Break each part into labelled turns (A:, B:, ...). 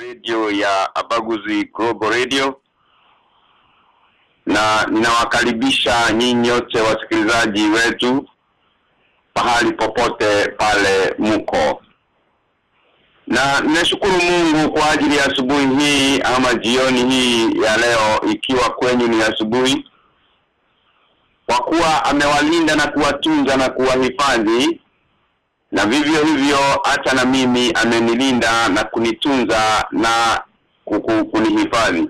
A: radio ya Abaguzi Global Radio. Na ninawakaribisha nyinyi nyote wasikilizaji wetu pahali popote pale mko na ninashukuru Mungu kwa ajili ya asubuhi hii ama jioni hii ya leo ikiwa kwenyu ni asubuhi kwa kuwa amewalinda na kuwatunza na kuwahifadhi na vivyo hivyo hata na mimi amenilinda na kunitunza na kunihifadhi.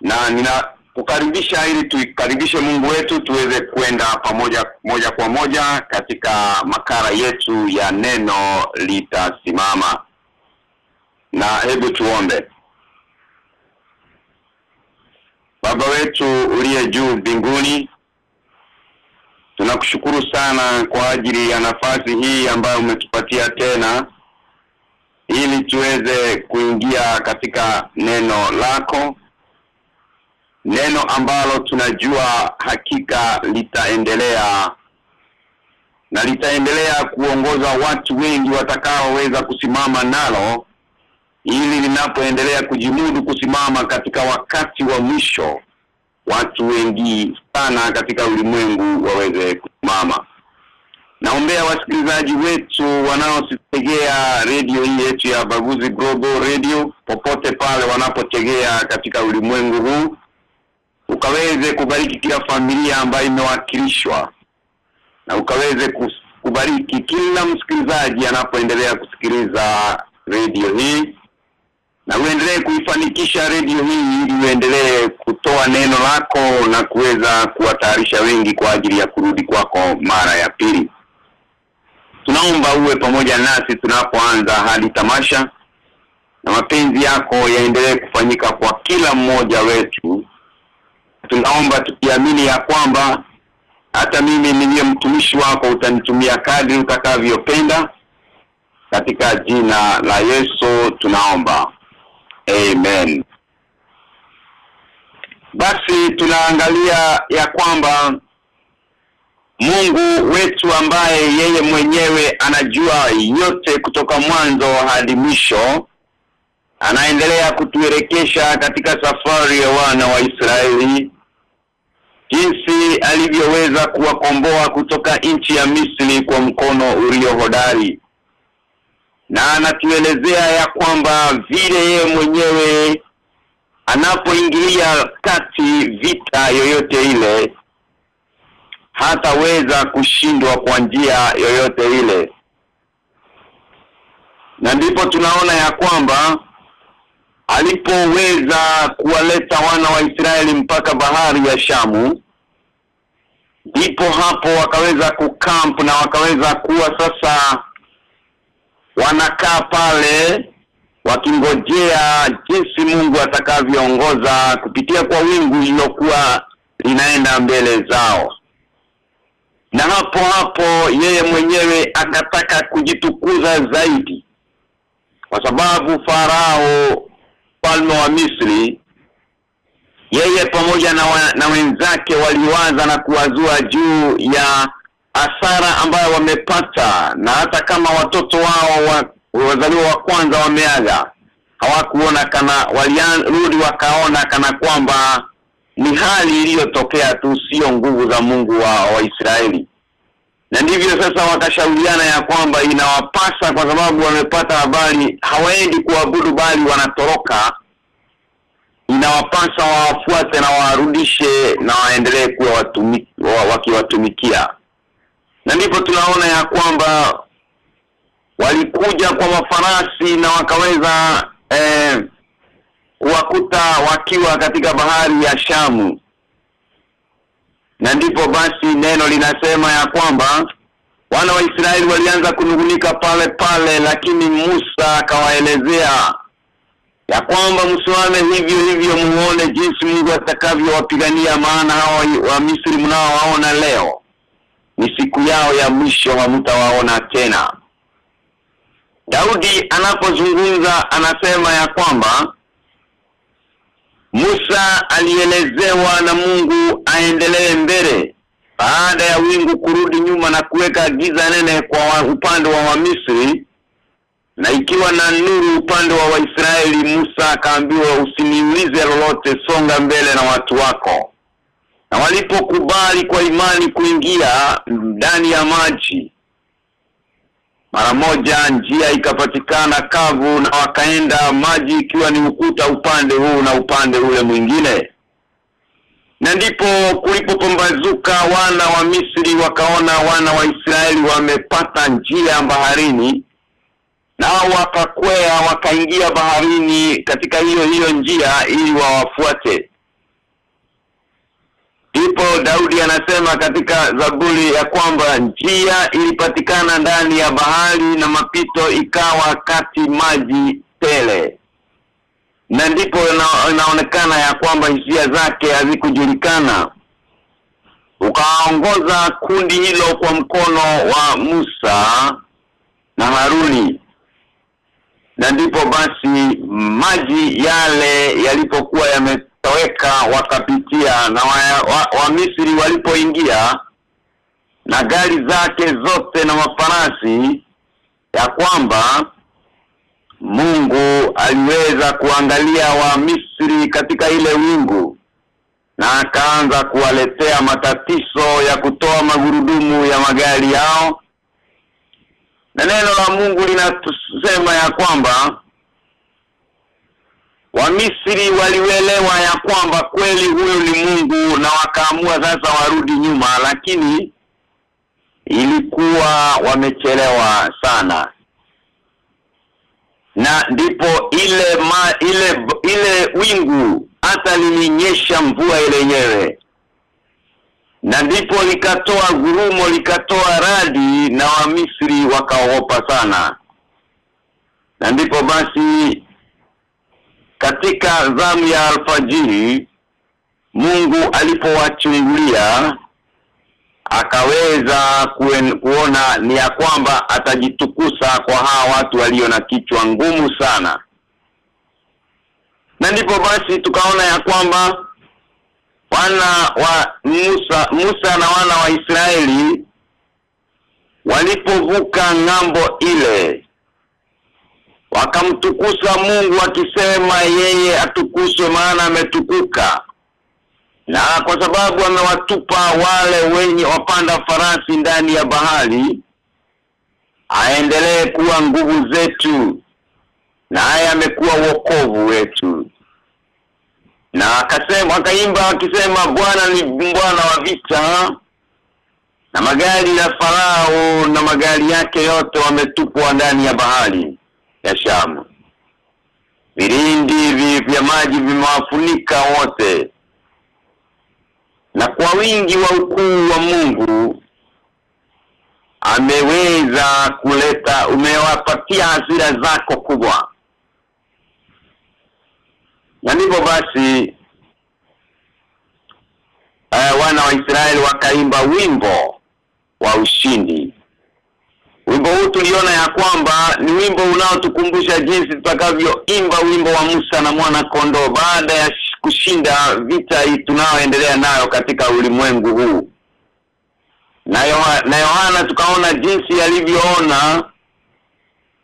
A: Na ninakukaribisha ili tuikaribishe Mungu wetu tuweze kwenda pamoja moja kwa moja katika makara yetu ya neno litasimama. Na hebu tuombe. Baba wetu uliye juu mbinguni tunakushukuru sana kwa ajili ya nafasi hii ambayo umetupatia tena ili tuweze kuingia katika neno lako neno ambalo tunajua hakika litaendelea na litaendelea kuongoza watu wengi watakaoweza kusimama nalo ili linapoendelea kujimudu kusimama katika wakati wa mwisho watu wengi sana katika ulimwengu waweze kusimama. Naombea wasikilizaji wetu wanaositegea redio hii yetu ya Baguzi Global Radio popote pale wanapotegea katika ulimwengu huu ukaweze kubariki kila familia ambayo imewakilishwa na ukaweze kubariki kila msikilizaji anapoendelea kusikiliza redio hii na uendelee kuifanikisha redio hii ili uendelee kutoa neno lako na kuweza kuwatayarisha wengi kwa ajili ya kurudi kwako mara ya pili. Tunaomba uwe pamoja nasi tunapoanza hadi tamasha na mapenzi yako yaendelee kufanyika kwa kila mmoja wetu. Tunaomba tukiamini ya kwamba hata mimi niliye mtumishi wako utanitumia kadri utakavyopenda. Katika jina la Yesu tunaomba amen. Basi tunaangalia ya kwamba Mungu wetu ambaye yeye mwenyewe anajua yote kutoka mwanzo hadi mwisho anaendelea kutuelekesha katika safari ya wana wa Israeli jinsi alivyoweza kuwakomboa kutoka nchi ya Misri kwa mkono ulio hodari na anatuelezea ya kwamba vile yeye mwenyewe anapoingilia kati vita yoyote ile hataweza kushindwa kwa njia yoyote ile. Na ndipo tunaona ya kwamba alipoweza kuwaleta wana wa Israeli mpaka bahari ya Shamu ndipo hapo wakaweza kukamp na wakaweza kuwa sasa wanakaa pale wakingojea jinsi Mungu atakavyoongoza kupitia kwa wingu lilokuwa linaenda mbele zao. Na hapo hapo yeye mwenyewe akataka kujitukuza zaidi kwa sababu farao falme wa Misri yeye pamoja na, wa, na wenzake waliwaza na kuwazua juu ya asara ambayo wamepata na hata kama watoto wao wa, wazaliwa wa kwanza wameaga hawakuona kana walirudi wakaona kana kwamba ni hali iliyotokea tu sio nguvu za Mungu wa Waisraeli na ndivyo sasa wakashauriana ya kwamba inawapasa kwa sababu wamepata habari hawaendi kuabudu bali wanatoroka. Inawapasa wawafuate na warudishe na waendelee kuwa watumi, wa, wakiwatumikia na ndipo tunaona ya kwamba walikuja kwa mafarasi na wakaweza eh, kuwakuta wakiwa katika bahari ya Shamu. Na ndipo basi neno linasema ya kwamba wana wa Israeli walianza kunungunika pale pale lakini Musa akawaelezea ya kwamba msiwame hivyo hivyo muone jinsi Mungu atakavyowapigania maana hawa wa Misri mnaowaona leo ni siku yao ya mwisho hamtawaona tena. Daudi anapozungumza anasema ya kwamba Musa alielezewa na Mungu aendelee mbele. Baada ya wingu kurudi nyuma na kuweka giza nene kwa upande wa Wamisri na ikiwa na nuru upande wa Waisraeli Musa akaambiwa usiniulize lolote songa mbele na watu wako na walipokubali kwa imani kuingia ndani ya maji mara moja njia ikapatikana kavu na wakaenda maji ikiwa ni ukuta upande huu na upande ule mwingine. Na ndipo kulipopambazuka wana wa Misri wakaona wana wa Israeli wamepata njia baharini na wakakwea wakaingia baharini katika hiyo hiyo njia ili wawafuate ndipo Daudi anasema katika Zaburi ya kwamba njia ilipatikana ndani ya bahari na mapito ikawa kati maji tele. Na ndipo inaonekana ya kwamba njia zake hazikujulikana. Ukaongoza kundi hilo kwa mkono wa Musa na Haruni. Na ndipo basi maji yale yalipokuwa yametoweka wakapitia na wa, wa, wa Misri walipoingia na gari zake zote na mafarasi ya kwamba Mungu aliweza kuangalia wa Misri katika ile wingu na akaanza kuwaletea matatizo ya kutoa magurudumu ya magari yao. Na neno la Mungu linasema ya kwamba Wamisri walielewa ya kwamba kweli huyo ni Mungu na wakaamua sasa warudi nyuma lakini ilikuwa wamechelewa sana. Na ndipo ile ma, ile ile wingu hata lilinyesha mvua ile yenyewe. Na ndipo likatoa gurumo likatoa radi na wamisri wakaogopa sana. Na ndipo basi katika zamu ya alfajiri Mungu alipowachungulia akaweza kuen, kuona ni ya kwamba atajitukusa kwa hawa watu walio na kichwa ngumu sana. Na ndipo basi tukaona ya kwamba wana wa Musa Musa na wana wa Israeli walipovuka ng'ambo ile wakamtukusa Mungu akisema yeye atukuzwe maana ametukuka. Na kwa sababu amewatupa wale wenye wapanda farasi ndani ya bahari aendelee kuwa nguvu zetu na naye amekuwa wokovu wetu. Na akasema akaimba akisema Bwana ni Bwana wa vita na magari ya Farao na magari yake yote wametupwa ndani ya bahari ya Shamu. Vilindi vya maji vimewafunika wote. Na kwa wingi wa ukuu wa Mungu ameweza kuleta umewapatia hasira zako kubwa. Na ndivyo basi uh, wana wa Israeli wakaimba wimbo wa ushindi wimbo huu tuliona ya kwamba ni wimbo unaotukumbusha jinsi tutakavyoimba wimbo wa Musa na mwana kondoo baada ya kushinda vita tunayoendelea nayo katika ulimwengu huu. Na Yohana, na Yohana tukaona jinsi alivyoona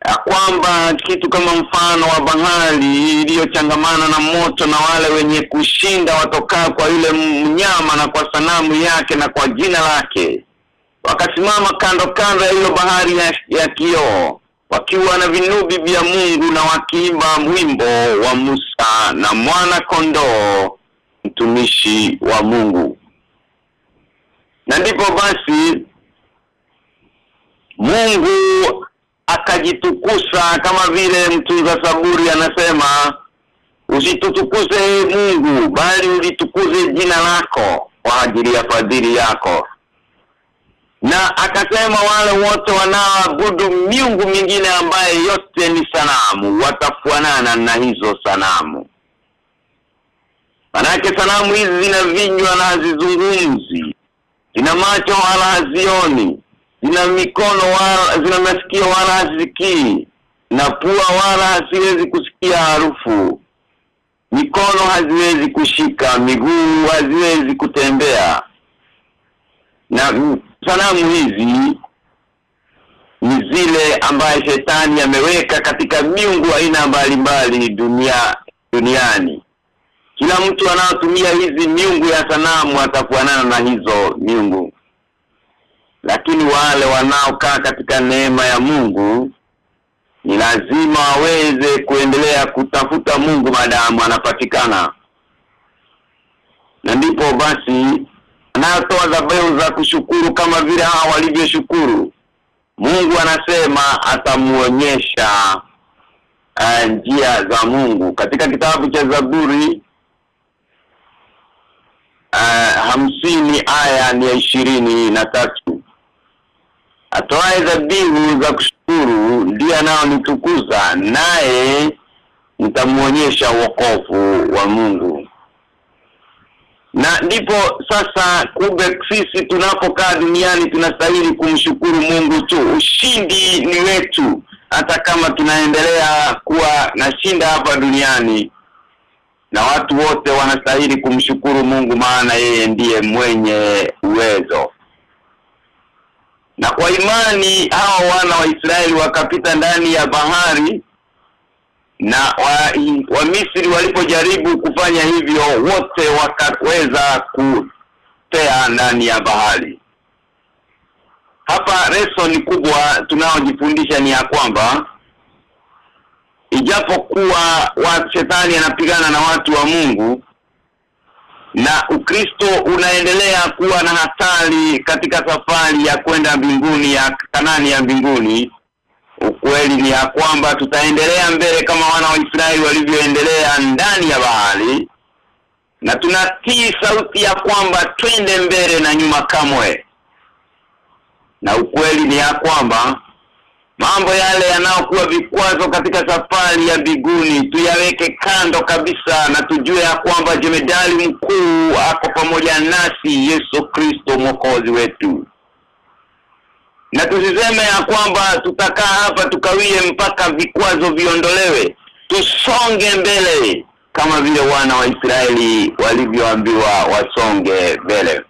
A: ya kwamba kitu kama mfano wa bahari iliyochangamana na moto na wale wenye kushinda watokaa kwa yule mnyama na kwa sanamu yake na kwa jina lake wakasimama kando kando ya hilo bahari ya, ya kioo wakiwa na vinubi vya Mungu na wakiimba wimbo wa Musa na mwana kondoo mtumishi wa Mungu. Na ndipo basi Mungu akajitukusa kama vile mtunza saburi anasema usitutukuse Mungu bali ulitukuze jina lako kwa ajili ya fadhili yako na akasema wale wote wanaoabudu miungu mingine ambaye yote ni sanamu. Watafuanana na hizo sanamu. Manake sanamu hizi zina vinywa na hazizungumzi. Zina macho wala hazioni. Zina mikono wala zina masikio wala hazisikii. Na pua wala haziwezi kusikia harufu. Mikono haziwezi kushika. Miguu haziwezi kutembea. Na sanamu hizi ni zile ambaye shetani ameweka katika miungu aina mbalimbali dunia duniani. Kila mtu anayotumia hizi miungu ya sanamu atafuanana na hizo miungu. Lakini wale wanaokaa katika neema ya Mungu ni lazima waweze kuendelea kutafuta Mungu maadamu anapatikana. Na ndipo basi anayotoa dhabihu za kushukuru kama vile hawa walivyoshukuru. Mungu anasema atamuonyesha uh, njia za Mungu. Katika kitabu cha Zaburi uh, hamsini aya ni ya ishirini na tatu. Atoae dhabihu za kushukuru ndiye anayonitukuza naye nitamuonyesha wokovu wa Mungu na ndipo sasa kumbe sisi tunapokaa duniani tunastahili kumshukuru Mungu tu. Ushindi ni wetu. Hata kama tunaendelea kuwa na shinda hapa duniani na watu wote wanastahili kumshukuru Mungu maana yeye ndiye mwenye uwezo. Na kwa imani hao wana wa Israeli wakapita ndani ya bahari na wa, wa Misri walipojaribu kufanya hivyo wote wakaweza kutea ndani ya bahari. Hapa lesson kubwa tunaojifundisha ni ya kwamba ijapokuwa wa shetani anapigana na watu wa Mungu na Ukristo unaendelea kuwa na hatari katika safari ya kwenda mbinguni ya Kanani ya mbinguni ukweli ni ya kwamba tutaendelea mbele kama wana wa Israeli walivyoendelea ndani ya bahari na tunatii sauti ya kwamba twende mbele na nyuma kamwe. Na ukweli ni ya kwamba mambo yale yanayokuwa vikwazo katika safari ya biguni tuyaweke kando kabisa na tujue ya kwamba jemedali mkuu ako pamoja nasi Yesu Kristo mwokozi wetu na tusiseme ya kwamba tutakaa hapa tukawie mpaka vikwazo viondolewe. Tusonge mbele kama vile wana wa Israeli walivyoambiwa wasonge mbele.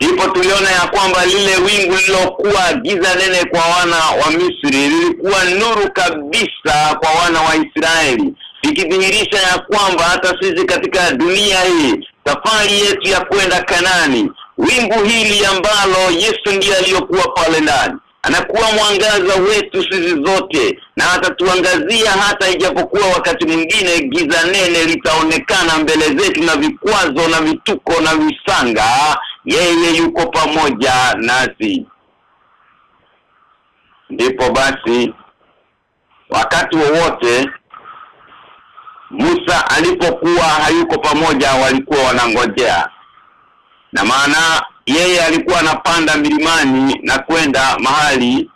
A: Ndipo tuliona ya kwamba lile wingu lilokuwa giza nene kwa wana wa Misri lilikuwa nuru kabisa kwa wana wa Israeli ikidhihirisha ya kwamba hata sisi katika dunia hii safari yetu ya kwenda Kanani wingu hili ambalo Yesu ndiye aliyokuwa pale ndani anakuwa mwangaza wetu sisi zote na atatuangazia hata ijapokuwa wakati mwingine giza nene litaonekana mbele zetu na vikwazo na vituko na visanga yeye yuko pamoja nasi. Ndipo basi wakati wowote Musa alipokuwa hayuko pamoja walikuwa wanangojea na maana yeye alikuwa anapanda milimani na kwenda mahali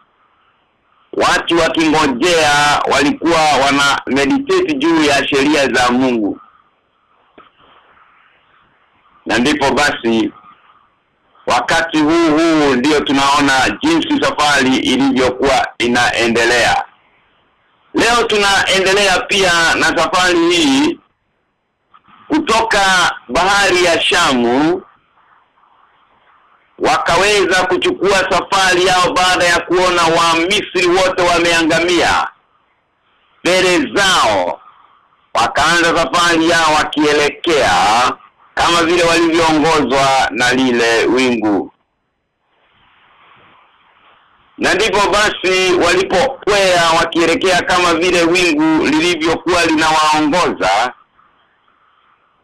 A: watu wakingojea walikuwa wana meditate juu ya sheria za Mungu. Na ndipo basi wakati huu huu ndio tunaona jinsi safari ilivyokuwa inaendelea. Leo tunaendelea pia na safari hii kutoka bahari ya Shamu wakaweza kuchukua safari yao baada ya kuona wa Misri wote wameangamia. Mbele zao wakaanza safari yao wakielekea kama vile walivyoongozwa na lile wingu. Na ndipo basi walipokwea wakielekea kama vile wingu lilivyokuwa linawaongoza.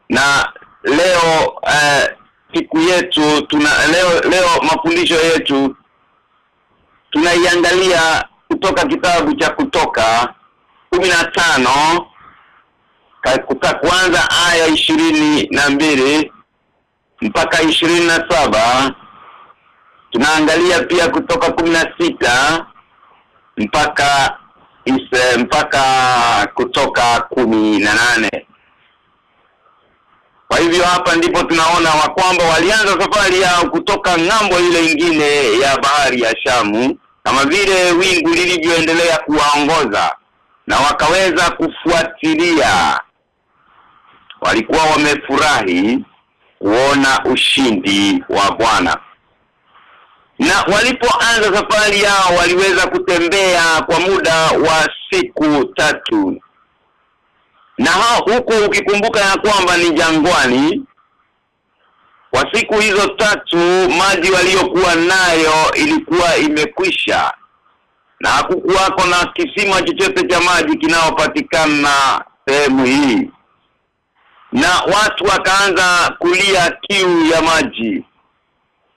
A: Na leo eh, siku yetu tuna leo leo mafundisho yetu tunaiangalia kutoka kitabu cha kutoka kumi na tano kutoka kwanza aya ishirini na mbili mpaka ishirini na saba. Tunaangalia pia kutoka kumi na sita mpaka ise, mpaka kutoka kumi na nane kwa hivyo hapa ndipo tunaona wa kwamba walianza safari yao kutoka ng'ambo ile ingine ya bahari ya Shamu kama vile wingu lilivyoendelea kuwaongoza na wakaweza kufuatilia. Walikuwa wamefurahi kuona ushindi wa Bwana. Na walipoanza safari yao waliweza kutembea kwa muda wa siku tatu na huku ukikumbuka ya kwamba ni jangwani kwa siku hizo tatu maji waliokuwa nayo ilikuwa imekwisha. Na hakukuwako na kisima chochote cha maji kinaopatikana sehemu hii. Na watu wakaanza kulia kiu ya maji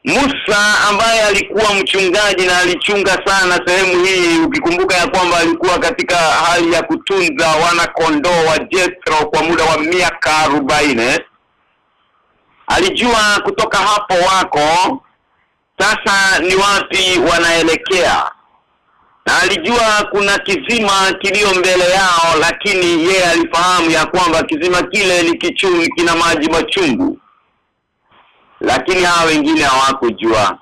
A: Musa ambaye alikuwa mchungaji na alichunga sana sehemu hii ukikumbuka ya kwamba alikuwa katika hali ya kutunza wana kondoo wa Jethro kwa muda wa miaka arobaini. Alijua kutoka hapo wako sasa ni wapi wanaelekea. Na alijua kuna kizima kilio mbele yao lakini ye alifahamu ya kwamba kizima kile ni kichungi kina maji machungu lakini hawa wengine hawakujua.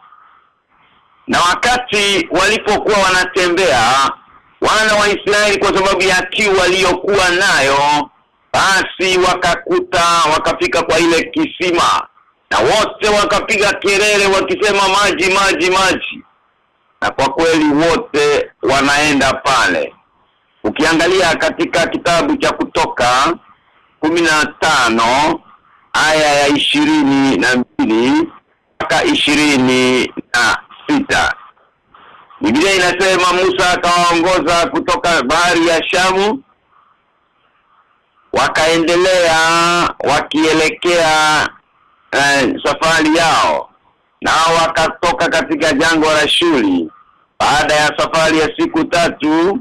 A: Na wakati walipokuwa wanatembea wana wa Israeli kwa sababu ya kiu waliokuwa nayo basi wakakuta wakafika kwa ile kisima. Na wote wakapiga kelele wakisema maji maji maji. Na kwa kweli wote wanaenda pale. Ukiangalia katika kitabu cha kutoka kumi na tano aya ya ishirini na mbili mpaka ishirini na sita. Biblia inasema Musa akawaongoza kutoka bahari ya Shamu wakaendelea wakielekea eh, safari yao nao wakatoka katika jangwa la shuli baada ya safari ya siku tatu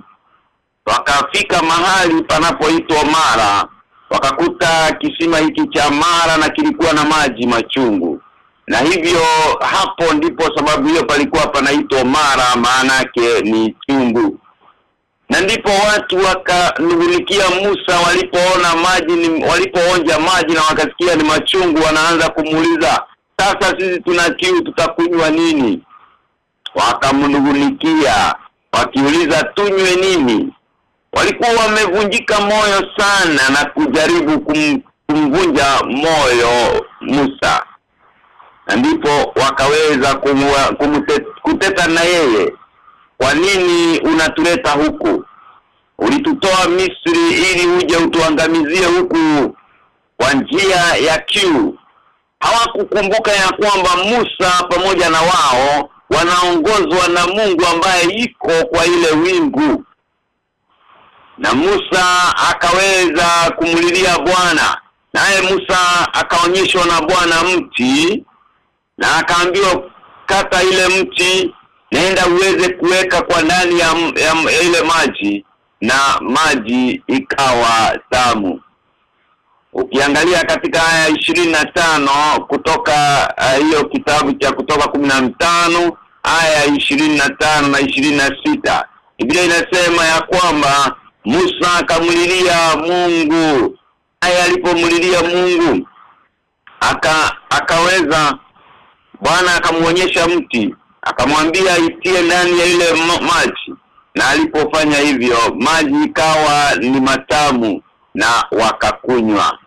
A: wakafika mahali panapoitwa Mara wakakuta kisima hiki cha Mara na kilikuwa na maji machungu. Na hivyo hapo ndipo sababu hiyo palikuwa panaitwa Mara maana yake ni chungu. Na ndipo watu wakanungunikia Musa walipoona maji walipoonja maji na wakasikia ni machungu wanaanza kumuuliza sasa sisi tuna kiu tutakunywa nini? Wakamnungunikia wakiuliza tunywe nini walikuwa wamevunjika moyo sana na kujaribu kum, kumvunja moyo Musa. Na ndipo wakaweza kumua, kuteta na yeye. Kwa nini unatuleta huku? Ulitutoa Misri ili uje utuangamizie huku kwa njia ya kiu. Hawakukumbuka ya kwamba Musa pamoja na wao wanaongozwa na Mungu ambaye iko kwa ile wingu na Musa akaweza kumulilia Bwana. Naye Musa akaonyeshwa na Bwana mti na akaambiwa kata ile mti naenda uweze kuweka kwa ndani ya, ya, ya ile maji. Na maji ikawa tamu. Ukiangalia katika aya ishirini na tano kutoka hiyo uh, kitabu cha kutoka kumi na tano aya ishirini na tano na ishirini na sita Biblia inasema ya kwamba Musa akamlilia Mungu. Naye alipomlilia Mungu aka akaweza Bwana akamuonyesha mti akamwambia itie ndani ya ile maji. Na alipofanya hivyo maji ikawa ni matamu na wakakunywa.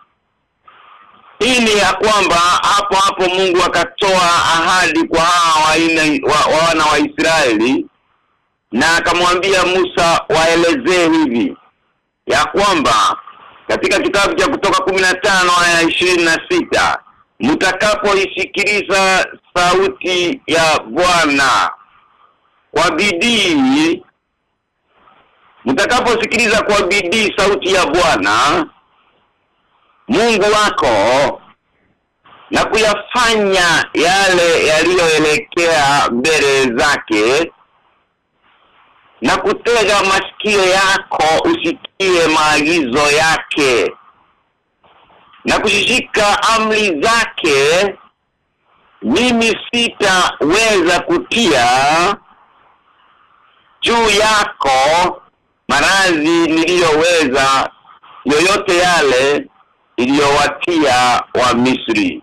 A: Hii ni ya kwamba hapo hapo Mungu akatoa ahadi kwa hawa wa, wana wa Israeli na akamwambia Musa waelezee hivi ya kwamba katika kitabu cha kutoka kumi na tano aya ishirini na sita mtakapoisikiliza sauti ya Bwana kwa bidii mtakaposikiliza kwa bidii sauti ya Bwana Mungu wako na kuyafanya yale yaliyoelekea mbele zake na kutega masikio yako usikie maagizo yake na kushika amri zake mimi sitaweza kutia juu yako maradhi niliyoweza yoyote yale iliyowatia wa Misri.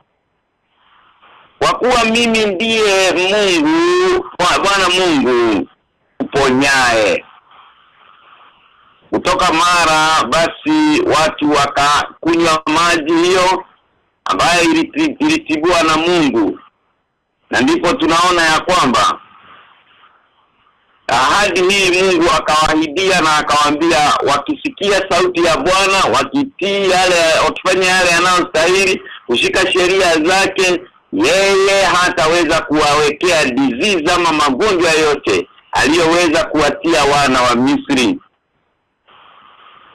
A: Kwa kuwa mimi ndiye Mungu Bwana Mungu uponyae. Kutoka mara basi watu wakakunywa maji hiyo ambayo ilitibua na Mungu. Na ndipo tunaona ya kwamba ahadi hii Mungu akawaahidia na akawaambia wakisikia sauti ya Bwana wakitii yale wakifanya yale yanayostahili kushika sheria zake yeye hataweza kuwawekea disease ama magonjwa yote aliyoweza kuwatia wana wa Misri.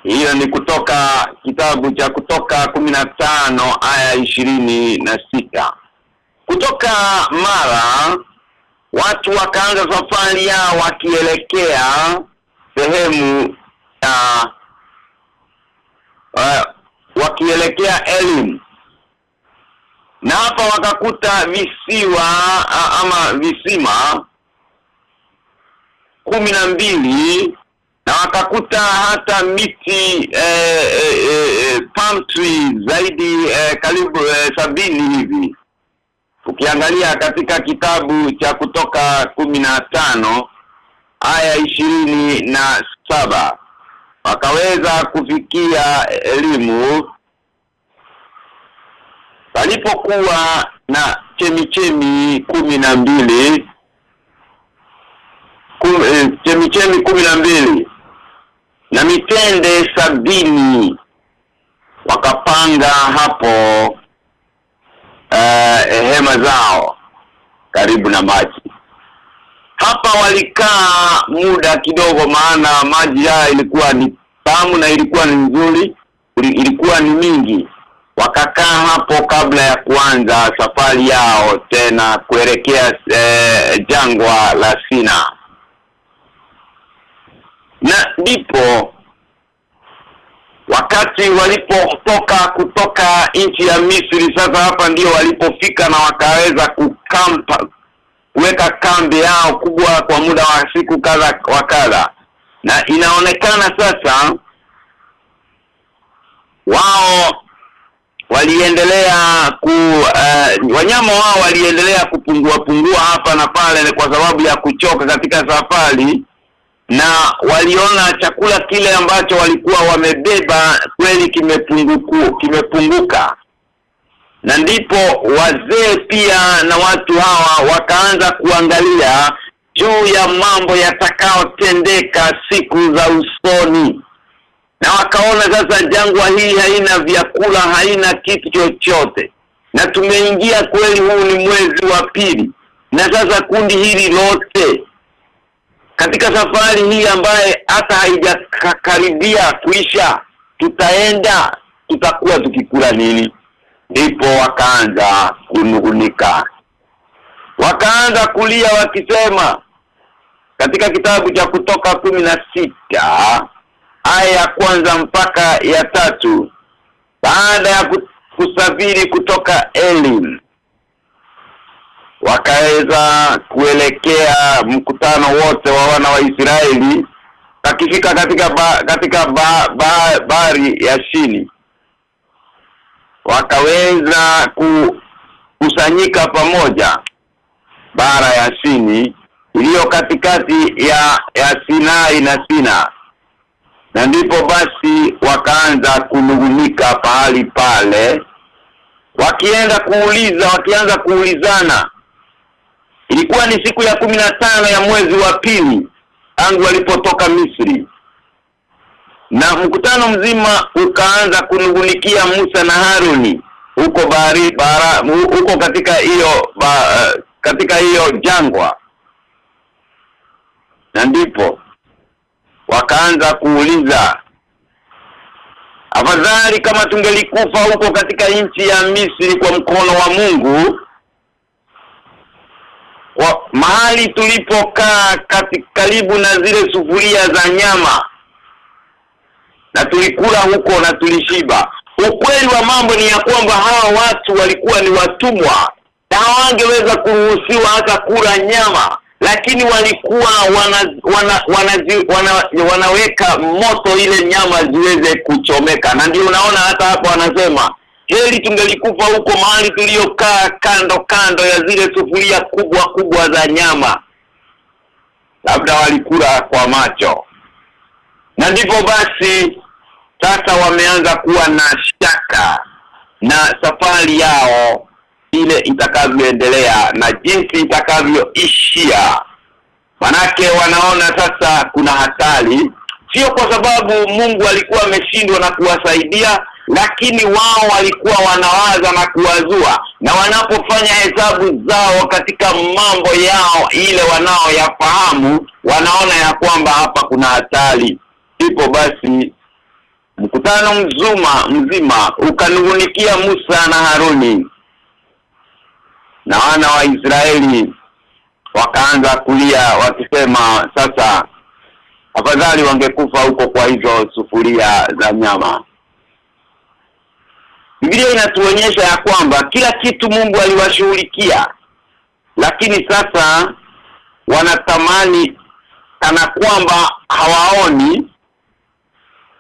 A: Hiyo ni kutoka kitabu cha kutoka kumi na tano aya ishirini na sita. Kutoka Mara watu wakaanza safari yao wakielekea sehemu ya uh, wakielekea Elim. Na hapa wakakuta visiwa uh, ama visima kumi na mbili na wakakuta hata miti eh, eh, eh, palm tree zaidi eh, karibu eh, sabini hivi. Ukiangalia katika kitabu cha kutoka kumi na tano aya ishirini na saba wakaweza kufikia elimu palipokuwa na chemichemi kumi na mbili. eh, chemichemi kumi na mbili. Na mitende sabini. Wakapanga hapo uh, hema zao karibu na maji. Hapa walikaa muda kidogo maana maji haya ilikuwa ni tamu na ilikuwa ni nzuri ilikuwa ni mingi. Wakakaa hapo kabla ya kuanza safari yao tena kuelekea eh, jangwa la Sina na ndipo wakati walipotoka kutoka nchi ya Misri sasa hapa ndio walipofika na wakaweza kukampa kuweka kambi yao kubwa kwa muda wa siku kadha wakala na inaonekana sasa wao waliendelea ku uh, wanyama wao waliendelea kupungua pungua hapa na pale kwa sababu ya kuchoka katika safari na waliona chakula kile ambacho walikuwa wamebeba kweli kimepunguku kimepunguka. Na ndipo wazee pia na watu hawa wakaanza kuangalia juu ya mambo yatakayotendeka siku za usoni. Na wakaona sasa jangwa hii haina vyakula haina kitu chochote. Na tumeingia kweli huu ni mwezi wa pili. Na sasa kundi hili lote katika safari hii ambaye hata haijakaribia kuisha tutaenda tutakuwa tukikula nini? Ndipo wakaanza kunungunika wakaanza kulia wakisema katika kitabu cha kutoka kumi na sita aya ya kwanza mpaka ya tatu baada ya kusafiri kutoka Elim wakaweza kuelekea mkutano wote wa wana wa Israeli wakifika katika ba, katika ba, ba, bari ya Shini. Wakaweza kukusanyika pamoja bara ya Shini iliyo katikati ya ya Sinai na Sina. Na ndipo basi wakaanza kunungunika pahali pale wakienda kuuliza wakianza kuulizana ilikuwa ni siku ya kumi na tano ya mwezi wa pili tangu walipotoka Misri. Na mkutano mzima ukaanza kunungunikia Musa na Haruni huko bahari bara huko katika hiyo katika hiyo jangwa. Na ndipo wakaanza kuuliza afadhali kama tungelikufa huko katika nchi ya Misri kwa mkono wa Mungu wa, mahali tulipokaa karibu na zile sufuria za nyama. Na tulikula huko na tulishiba. Ukweli wa mambo ni ya kwamba hawa watu walikuwa ni watumwa. Na hawangeweza kuruhusiwa hata kula nyama. Lakini walikuwa wana, wana, wana, wana, wanaweka moto ile nyama ziweze kuchomeka. Na ndio unaona hata hapo wanasema heri tungelikufa huko mahali tuliyokaa kando kando ya zile sufuria kubwa kubwa za nyama. Labda walikula kwa macho. Na ndipo basi sasa wameanza kuwa na shaka na safari yao ile itakavyoendelea na jinsi itakavyoishia. Manake wanaona sasa kuna hatari. Sio kwa sababu Mungu alikuwa ameshindwa na kuwasaidia lakini wao walikuwa wanawaza na kuwazua. Na wanapofanya hesabu zao katika mambo yao ile wanaoyafahamu wanaona ya kwamba hapa kuna hatari. Ipo basi mkutano mzuma mzima ukanungunikia Musa na Haruni. Na wana wa Israeli wakaanza kulia wakisema sasa afadhali wangekufa huko kwa hizo sufuria za nyama Biblia inatuonyesha ya kwamba kila kitu Mungu aliwashughulikia. Lakini sasa wanatamani kana kwamba hawaoni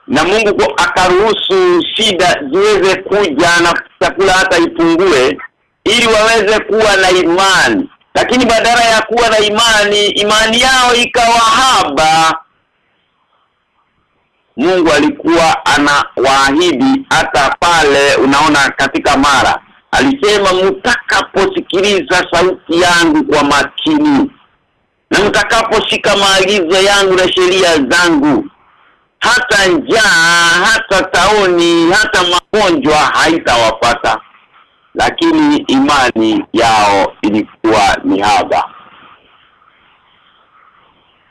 A: na Mungu akaruhusu shida ziweze kuja na chakula hata ipungue ili waweze kuwa na imani. Lakini badala ya kuwa na imani imani yao ikawa haba Mungu alikuwa anawaahidi hata pale unaona katika mara. Alisema mtakaposikiliza sauti yangu kwa makini na mtakaposhika maagizo yangu na sheria zangu hata njaa hata taoni hata magonjwa haitawapata. Lakini imani yao ilikuwa ni haba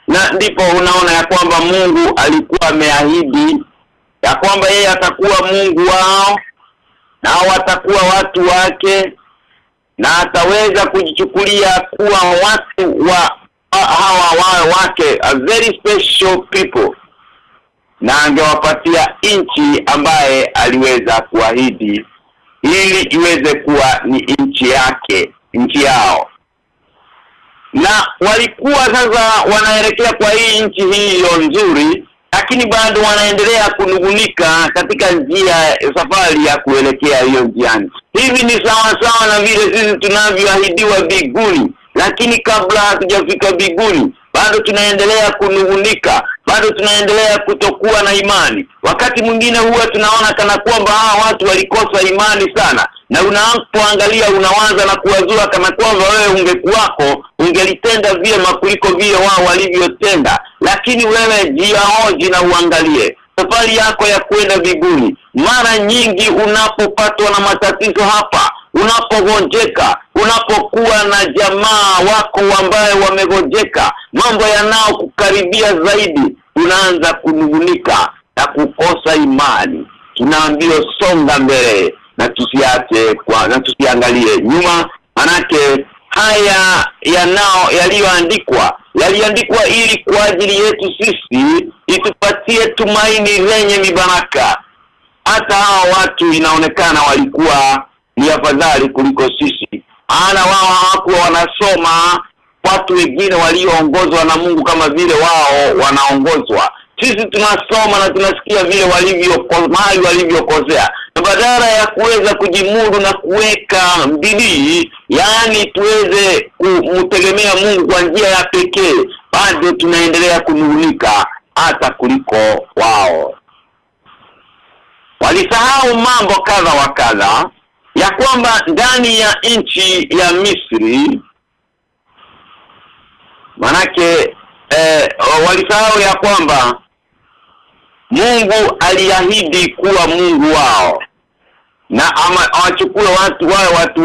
A: na ndipo unaona ya kwamba Mungu alikuwa ameahidi ya kwamba yeye atakuwa Mungu wao na watakuwa watu wake na ataweza kujichukulia kuwa watu wa hawa wa wake a very special people. Na angewapatia nchi ambaye aliweza kuahidi ili iweze kuwa ni nchi yake nchi yao na walikuwa sasa wanaelekea kwa hii nchi hiyo nzuri lakini bado wanaendelea kunugunika katika njia safari ya kuelekea hiyo njiani. Hivi ni sawa sawa na vile sisi tunavyoahidiwa biguni lakini kabla hatujafika biguni bado tunaendelea kunugunika bado tunaendelea kutokuwa na imani. Wakati mwingine huwa tunaona kana kwamba hawa watu walikosa imani sana na unapoangalia unawaza na kuwazua kama kwamba wewe ungekuwako ungelitenda vyema kuliko vile wao walivyotenda. Lakini wewe jiaoji na uangalie. Safari yako ya kwenda biguni mara nyingi unapopatwa na matatizo hapa unapogonjeka unapokuwa na jamaa wako ambaye wamegonjeka mambo yanao kukaribia zaidi unaanza kunugunika na kukosa imani. Tunaambiwa songa mbele na tusiache kwa na tusiangalie nyuma manake haya yanao yaliyoandikwa yaliandikwa ili kwa ajili yetu sisi itupatie tumaini lenye mibaraka. Hata hao watu inaonekana walikuwa ni afadhali kuliko sisi ana wao hawakuwa wanasoma. Watu wengine walioongozwa na Mungu kama vile wao wanaongozwa. Sisi tunasoma na tunasikia vile walivyo mahali walivyokosea badala ya kuweza kujimudu na kuweka bidii yani tuweze kumtegemea Mungu kwa njia ya pekee bado tunaendelea kunuhulika hata kuliko wao. Walisahau mambo kadha wa kadha ya kwamba ndani ya nchi ya Misri manake eh, walisahau ya kwamba Mungu aliahidi kuwa Mungu wao na ama awachukue watu wawe watu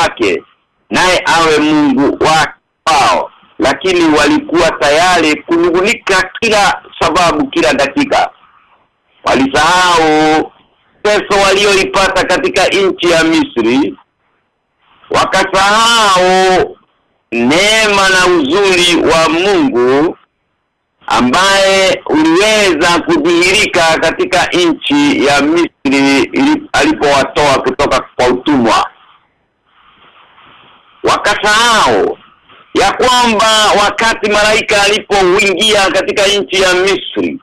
A: wake. Naye awe Mungu wao lakini walikuwa tayari kunungunika kila sababu kila dakika. Walisahau pesa walioipata katika nchi ya Misri. Wakasahau neema na uzuri wa Mungu ambaye uliweza kudhihirika katika nchi ya Misri alipowatoa kutoka kwa utumwa. Wakasahau ya kwamba wakati malaika alipoingia katika nchi ya Misri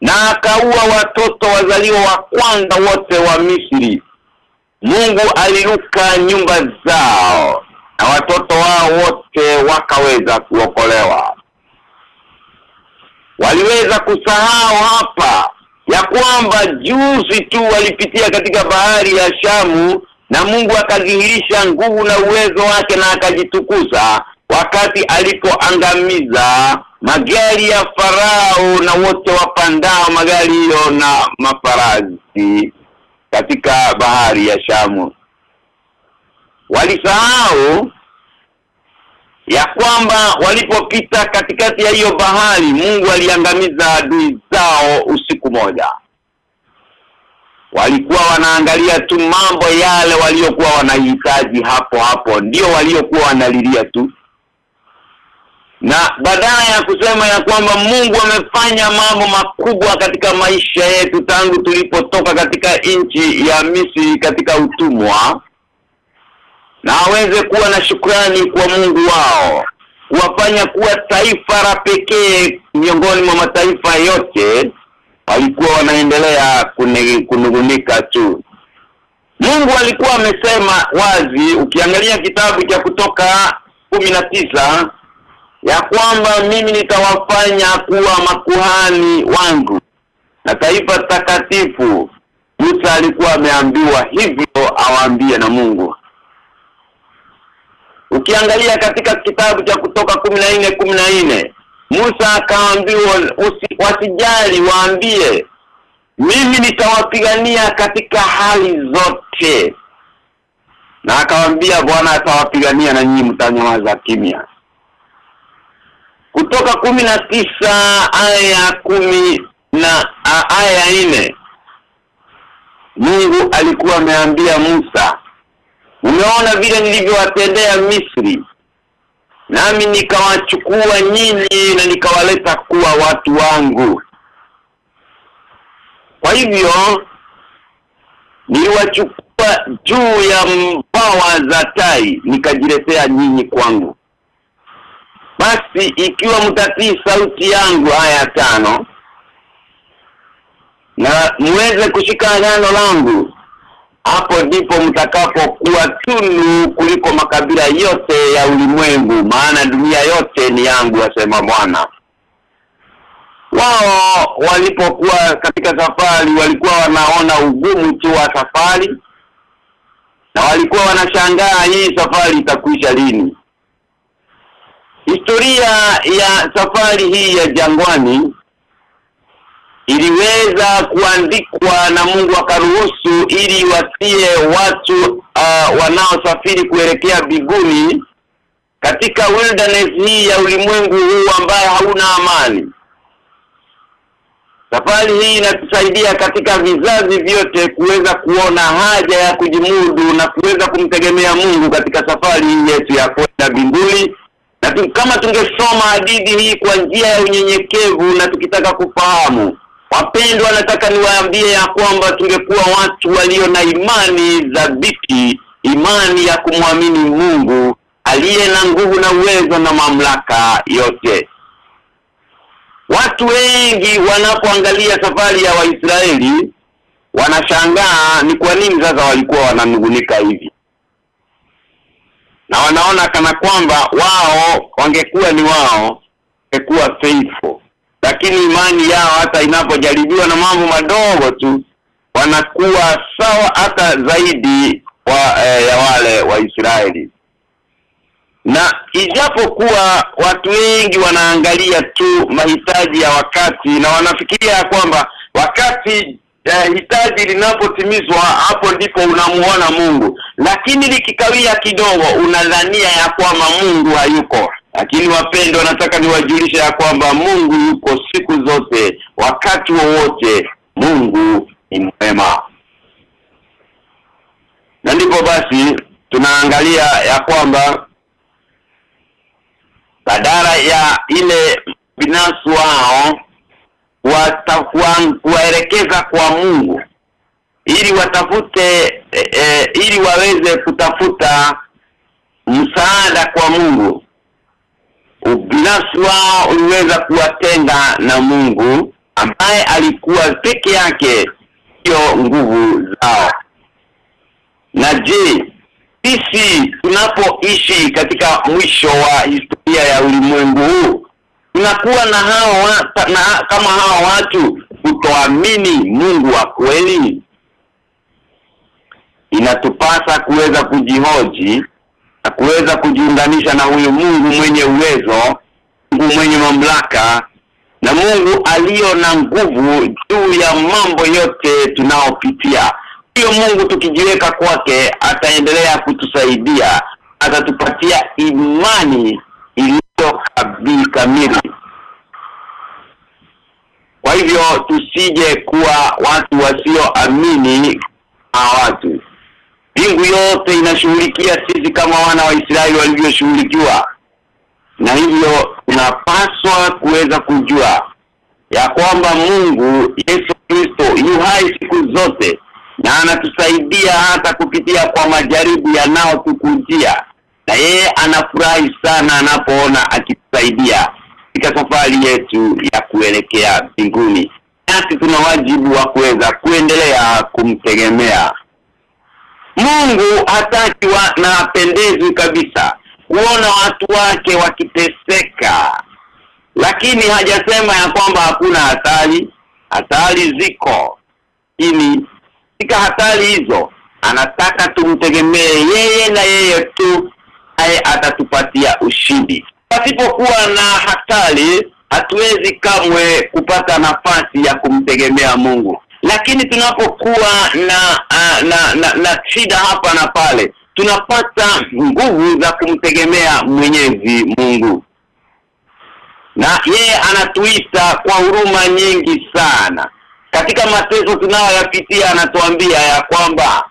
A: na akaua watoto wazaliwa wa kwanza wote wa Misri Mungu aliruka nyumba zao na watoto wao wote wakaweza kuokolewa waliweza kusahau hapa ya kwamba juzi tu walipitia katika bahari ya Shamu na Mungu akadhihirisha nguvu na uwezo wake na akajitukuza wakati alipoangamiza magari ya farao na wote wapandao magari hiyo na mafarasi katika bahari ya Shamu. Walisahau ya kwamba walipopita katikati ya hiyo bahari Mungu aliangamiza adui zao usiku moja. Walikuwa wanaangalia tu mambo yale waliokuwa wanahitaji hapo hapo ndio waliokuwa wanalilia tu. Na badala ya kusema ya kwamba Mungu amefanya mambo makubwa katika maisha yetu tangu tulipotoka katika nchi ya Misri katika utumwa na aweze kuwa na shukrani kwa Mungu wao kuwafanya kuwa taifa la pekee miongoni mwa mataifa yote walikuwa wanaendelea kunungunika tu. Mungu alikuwa amesema wazi ukiangalia kitabu cha kutoka tisa ya kwamba mimi nitawafanya kuwa makuhani wangu na taifa takatifu. Musa alikuwa ameambiwa hivyo awaambie na Mungu Ukiangalia katika kitabu cha kutoka 14 14 Musa akaambiwa wasijali waambie mimi nitawapigania katika hali zote. Na akawaambia Bwana atawapigania na nyinyi mtanyamaza kimya. Kutoka kumi na tisa aya kumi na aya nne Mungu alikuwa ameambia Musa Umeona vile nilivyowatendea Misri? Nami nikawachukua nyinyi na nikawaleta kuwa watu wangu. Kwa hivyo niliwachukua juu ya mbawa za tai nikajiletea nyinyi kwangu. Basi ikiwa mtatii sauti yangu haya tano na muweze kushika agano langu hapo ndipo mtakapokuwa tunu kuliko makabila yote ya ulimwengu maana dunia yote ni yangu asema Bwana. Wao walipokuwa katika safari walikuwa wanaona ugumu tu wa safari na walikuwa wanashangaa hii safari itakwisha lini. Historia ya safari hii ya jangwani iliweza kuandikwa na Mungu akaruhusu ili wasie watu uh, wanaosafiri kuelekea biguni katika wilderness hii ya ulimwengu huu ambaye hauna amani. Safari hii inatusaidia katika vizazi vyote kuweza kuona haja ya kujimudu na kuweza kumtegemea Mungu katika safari hii yetu ya kwenda mbinguni. Na kama tungesoma hadithi hii kwa njia ya unyenyekevu na tukitaka kufahamu wapendwa nataka niwaambie ya kwamba tungekuwa watu walio na imani dhabiti imani ya kumwamini Mungu aliye na nguvu na uwezo na mamlaka yote. Watu wengi wanapoangalia safari ya Waisraeli wanashangaa ni kwa nini sasa walikuwa wananungunika hivi. Na wanaona kana kwamba wao wangekuwa ni wao wangekuwa faithful lakini imani yao hata inapojaribiwa na mambo madogo tu wanakuwa sawa hata zaidi wa, e, ya wale wa Israeli. Na ijapokuwa watu wengi wanaangalia tu mahitaji ya wakati na wanafikiria kwamba wakati eh, hitaji linapotimizwa hapo ndipo unamuona Mungu. Lakini likikawia kidogo unadhania ya kwamba Mungu hayuko lakini wapendwa nataka niwajulishe ya kwamba Mungu yuko siku zote wakati wowote Mungu ni mwema. Na ndipo basi tunaangalia ya kwamba badala ya ile binafsi wao kuwaelekeza kwa Mungu ili watafute e, e, ili waweze kutafuta msaada kwa Mungu ubinafsi wao uliweza kuwatenga na Mungu ambaye alikuwa peke yake hiyo nguvu zao. Na je sisi tunapoishi katika mwisho wa historia ya ulimwengu huu tunakuwa na hao na kama hao watu kutoamini Mungu wa kweli? Inatupasa kuweza kujihoji na kuweza kujiunganisha na huyu Mungu mwenye uwezo Mungu mwenye mamlaka na Mungu aliyo na nguvu juu ya mambo yote tunaopitia huyo Mungu tukijiweka kwake ataendelea kutusaidia atatupatia imani iliyo kamili kwa hivyo tusije kuwa watu wasioamini na watu mbingu yote inashughulikia sisi kama wana wa Israeli walivyoshughulikiwa. Na hivyo tunapaswa kuweza kujua ya kwamba Mungu Yesu Kristo yu hai siku zote na anatusaidia hata kupitia kwa majaribu yanayotukujia na yeye anafurahi sana anapoona akitusaidia katika safari yetu ya kuelekea mbinguni. Nasi tuna wajibu wa kuweza kuendelea kumtegemea Mungu hataki wa, na apendezwi kabisa kuona watu wake wakiteseka. Lakini hajasema ya kwamba hakuna hatari. Hatari ziko. Ili katika hatari hizo anataka tumtegemee yeye na yeye tu aye atatupatia ushindi. Pasipokuwa na hatari hatuwezi kamwe kupata nafasi ya kumtegemea Mungu lakini tunapokuwa na, uh, na na na shida hapa na pale tunapata nguvu za kumtegemea Mwenyezi Mungu. Na yeye anatuita kwa huruma nyingi sana. Katika mateso tunayoyapitia anatuambia ya kwamba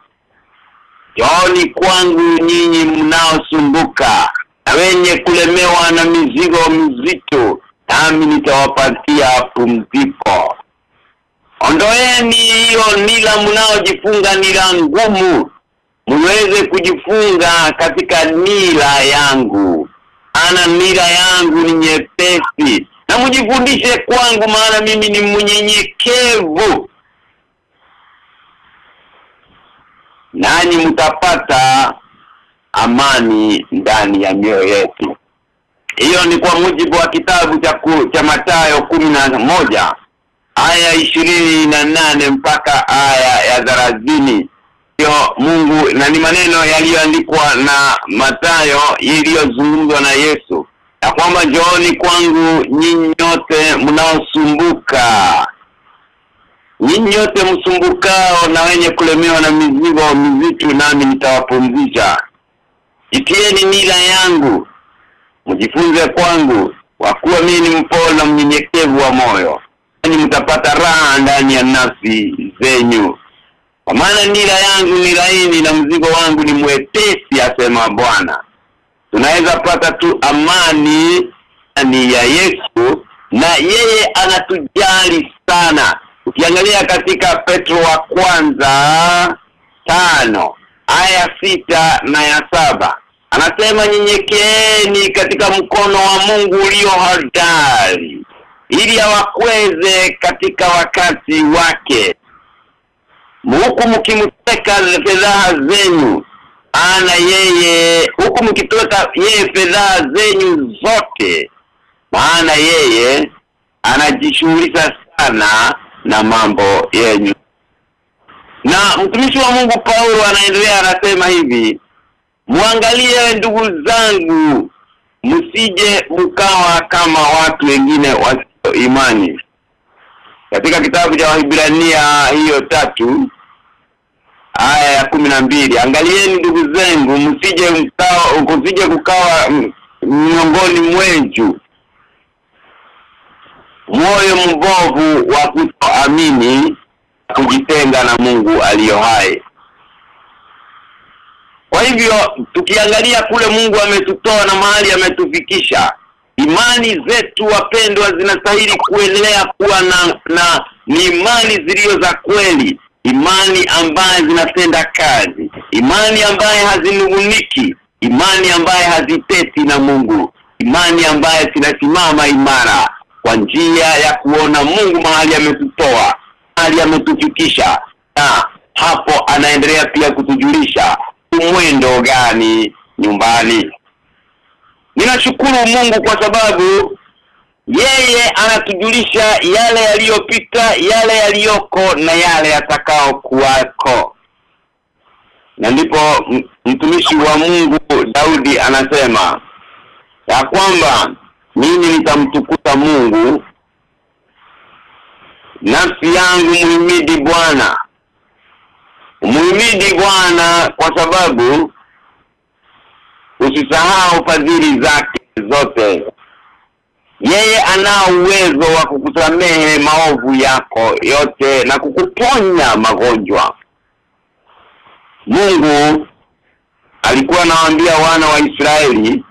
A: Joni kwangu nyinyi mnaosumbuka na wenye kulemewa na mizigo mizito nami nitawapatia pumziko Ondoeni hiyo nila mnaojifunga nila ngumu. Muweze kujifunga katika nila yangu. Ana nila yangu ni nyepesi. Na mjifundishe kwangu maana mimi ni mnyenyekevu. Nanyi mtapata amani ndani ya mioyo yetu. Hiyo ni kwa mujibu wa kitabu cha cha Mathayo moja aya ishirini na nane mpaka aya ya thelathini. Yo Mungu na ni maneno yaliyoandikwa na Matayo iliyozungumzwa na Yesu na kwamba njooni kwangu nyinyi nyote mnaosumbuka. Nyinyi nyote msumbukao na wenye kulemewa na mizigo mizitu nami nitawapumzisha. Itieni nila yangu mjifunze kwangu kwa kuwa mimi ni mpole na mnyenyekevu wa moyo nanyi mtapata raha ndani ya nafsi zenyu. Kwa maana nira yangu ni laini na mzigo wangu ni mwepesi asema Bwana. Tunaweza pata tu amani ni ya Yesu na yeye anatujali sana. Ukiangalia katika Petro wa kwanza tano aya sita na ya saba anasema nyenyekeeni katika mkono wa Mungu ulio hodari ili awakweze katika wakati wake. Huku mkimteka fedha zenyu ana yeye huku mkitoka yeye fedha zenyu zote maana yeye anajishughulisha sana na mambo yenyu. Na mtumishi wa Mungu Paulo anaendelea anasema hivi muangalie ndugu zangu msije mkawa kama watu wengine wasio imani. Katika kitabu cha Wahibrania hiyo tatu aya ya kumi na mbili angalieni ndugu zangu msije mkao msije kukawa miongoni mwenju moyo mbovu wa kutoamini kujitenga na Mungu aliyo hai. Kwa hivyo tukiangalia kule Mungu ametutoa na mahali ametufikisha imani zetu wapendwa zinastahili kuendelea kuwa na na ni imani zilizo za kweli. Imani ambaye zinatenda kazi. Imani ambaye hazinunguniki. Imani ambaye haziteti na Mungu. Imani ambaye zinasimama imara. Kwa njia ya kuona Mungu mahali ametutoa mahali ametufikisha na hapo anaendelea pia kutujulisha mwendo gani nyumbani Ninashukuru Mungu kwa sababu yeye anatujulisha yale yaliyopita, yale yaliyoko na yale yatakao kuwako. na ndipo mtumishi wa Mungu Daudi anasema ya kwamba mimi nitamtukuza Mungu nafsi yangu muhimidi Bwana muhimidi Bwana kwa sababu usisahau fadhili zake zote. Yeye ana uwezo wa kukusamehe maovu yako yote na kukuponya magonjwa. Mungu alikuwa anawaambia wana wa Israeli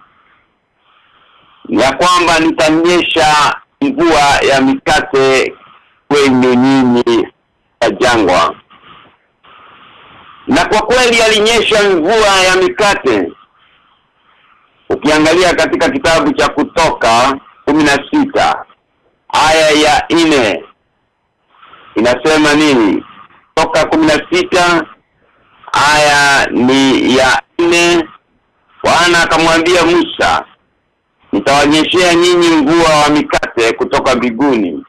A: ya kwamba nitanyesha mvua ya mikate kwenu nyinyi ya jangwa. Na kwa kweli alinyesha mvua ya mikate ukiangalia katika kitabu cha kutoka sita aya ya nne inasema nini? Toka sita aya ni ya nne. Bwana akamwambia Musa nitawanyeshea nyinyi mvua wa mikate kutoka biguni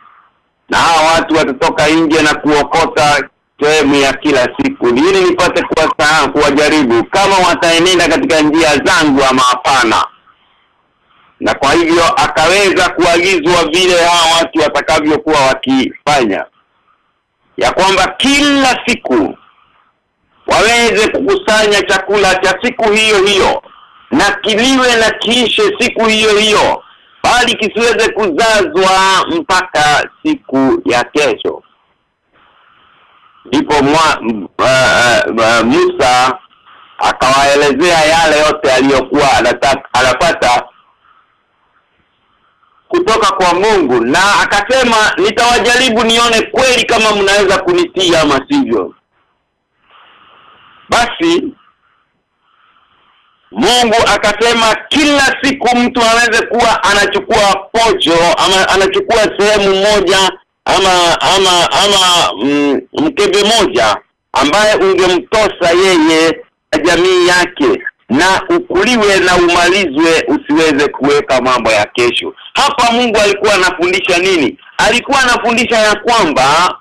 A: na hawa watu watatoka nje na kuokota sehemu ya kila siku. Ili nipate kuwasahau kuwajaribu? Kama wataenenda katika njia zangu ama hapana. Na kwa hivyo akaweza kuagizwa vile hawa watu watakavyokuwa wakifanya. Ya kwamba kila siku waweze kukusanya chakula cha siku hiyo hiyo na kiliwe na kiishe siku hiyo hiyo bali kisiweze kuzazwa mpaka siku ya kesho ndipo uh, uh, Musa akawaelezea yale yote aliyokuwa anapata kutoka kwa Mungu na akasema nitawajaribu nione kweli kama mnaweza kunitii ama sivyo. Basi Mungu akasema kila siku mtu aweze kuwa anachukua pojo ama anachukua sehemu moja ama ama ama mm, mkebe moja ambaye ungemtosa yeye na jamii yake na ukuliwe na umalizwe usiweze kuweka mambo ya kesho. Hapa Mungu alikuwa anafundisha nini? Alikuwa anafundisha ya kwamba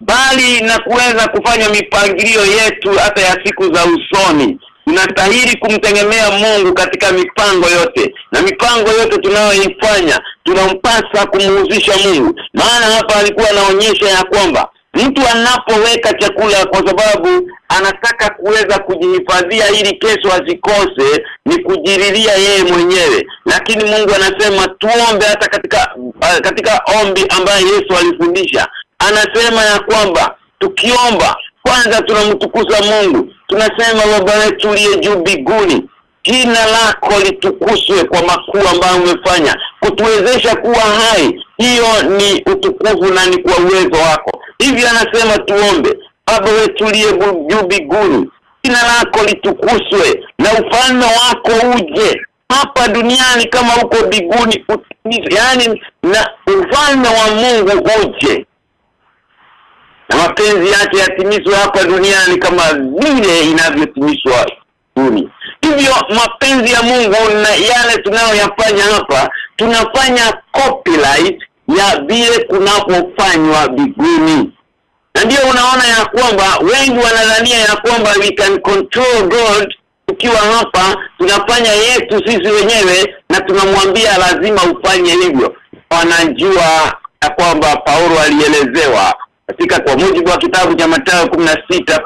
A: bali na kuweza kufanya mipangilio yetu hata ya siku za usoni tunastahili kumtegemea Mungu katika mipango yote na mipango yote tunayoifanya tunampasa kumuuzisha Mungu. Maana hapa alikuwa anaonyesha ya kwamba mtu anapoweka chakula kwa sababu anataka kuweza kujihifadhia ili kesho asikose ni kujirilia yeye mwenyewe. Lakini Mungu anasema tuombe hata katika katika ombi ambaye Yesu alifundisha. Anasema ya kwamba tukiomba kwanza tunamtukuza Mungu. Tunasema baba wetu uliye juu biguni jina lako litukuswe kwa makuu ambayo umefanya kutuwezesha kuwa hai. Hiyo ni utukufu na ni kwa uwezo wako. Hivi anasema tuombe baba wetu uliye juu biguni jina lako litukuzwe na ufalme wako uje hapa duniani kama uko biguni yani na ufalme wa Mungu uje. Na mapenzi yake yatimizwe hapa duniani kama vile inavyotimizwa mbinguni hivyo mapenzi ya Mungu na yale tunayoyafanya hapa. Tunafanya copyright ya vile kunapofanywa biguni. Na ndio unaona ya kwamba wengi wanadhania ya kwamba we can control God. Ukiwa hapa tunafanya yetu sisi wenyewe na tunamwambia lazima ufanye hivyo. Wanajua ya kwamba Paulo alielezewa katika kwa mujibu wa kitabu cha Mathayo sita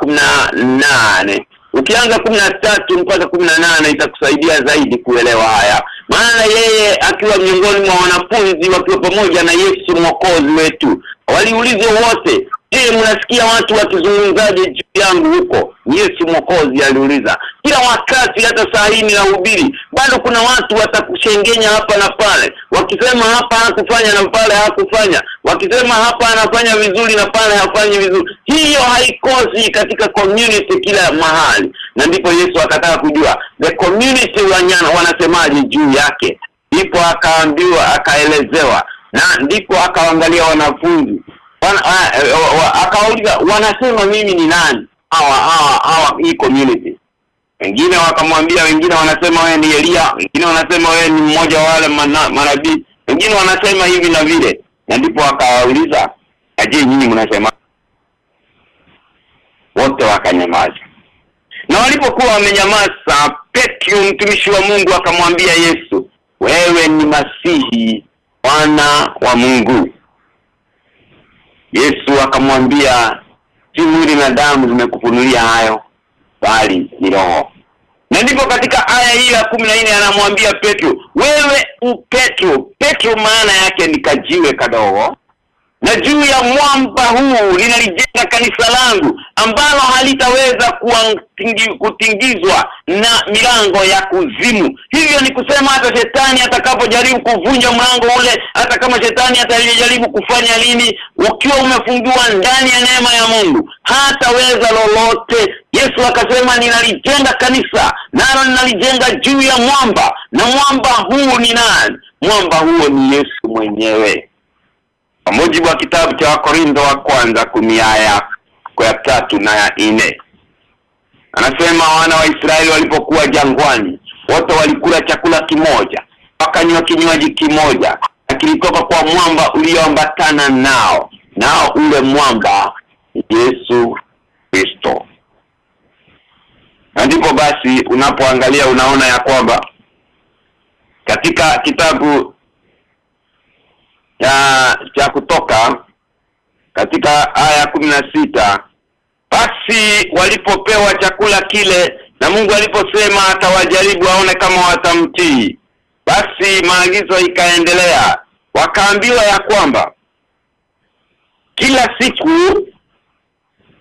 A: nane ukianza kumi na tatu mpaka kumi na nane itakusaidia zaidi kuelewa haya. Maana yeye akiwa miongoni mwa wanafunzi wakiwa pamoja na Yesu mwokozi wetu. Waliulizwa wote je mnasikia watu wakizungumzaje juu yangu huko? Yesu mwokozi aliuliza. Kila wakati hata saa hii ninahubiri bado kuna watu watakushengenya hapa na pale. Wakisema hapa hakufanya na pale hakufanya. Wakisema hapa anafanya vizuri na pale hafanyi vizuri. Hiyo haikosi katika community kila mahali. Na ndipo Yesu akataka kujua the community wanyana wanasemaje juu yake? Ndipo akaambiwa akaelezewa. Na ndipo akaangalia wanafunzi wana, akawauliza wanasema mimi ni nani? Hawa hawa hawa hii community. Wengine wakamwambia wengine wanasema wewe ni Elia wengine wanasema wewe ni mmoja wa wale manabii wengine wanasema hivi na vile. Na ndipo akawauliza aje nyinyi mnasema wote wakanyamaza. Na na walipokuwa wamenyamaza Petro mtumishi wa Mungu akamwambia Yesu wewe ni masihi wana wa Mungu Yesu akamwambia si mwili na damu zimekufunulia hayo bali ni roho. Na ndipo katika aya hii ya kumi na nne anamwambia Petro wewe u Petro Petro maana yake ni kajiwe kadogo na juu ya mwamba huu linalijenga kanisa langu ambalo halitaweza kutingi, kutingizwa na milango ya kuzimu. Hivyo ni kusema hata shetani atakapojaribu kuvunja mlango ule hata kama shetani atajaribu kufanya lini ukiwa umefungiwa ndani ya neema ya Mungu hataweza lolote. Yesu akasema ninalijenga kanisa nalo ninalijenga juu ya mwamba na mwamba huu ni nani? Mwamba huo ni Yesu mwenyewe kwa mujibu wa kitabu cha Wakorintho wa kwanza kumi aya ya tatu na ya nne anasema wana wa Israeli walipokuwa jangwani wote walikula chakula kimoja wakanywa kinywaji kimoja na kilitoka kwa mwamba ulioambatana nao nao ule mwamba Yesu Kristo. Ndipo basi unapoangalia unaona ya kwamba katika kitabu ya cha kutoka katika aya kumi na sita. Basi walipopewa chakula kile na Mungu aliposema atawajaribu aone kama watamtii. Basi maagizo ikaendelea. Wakaambiwa ya kwamba kila siku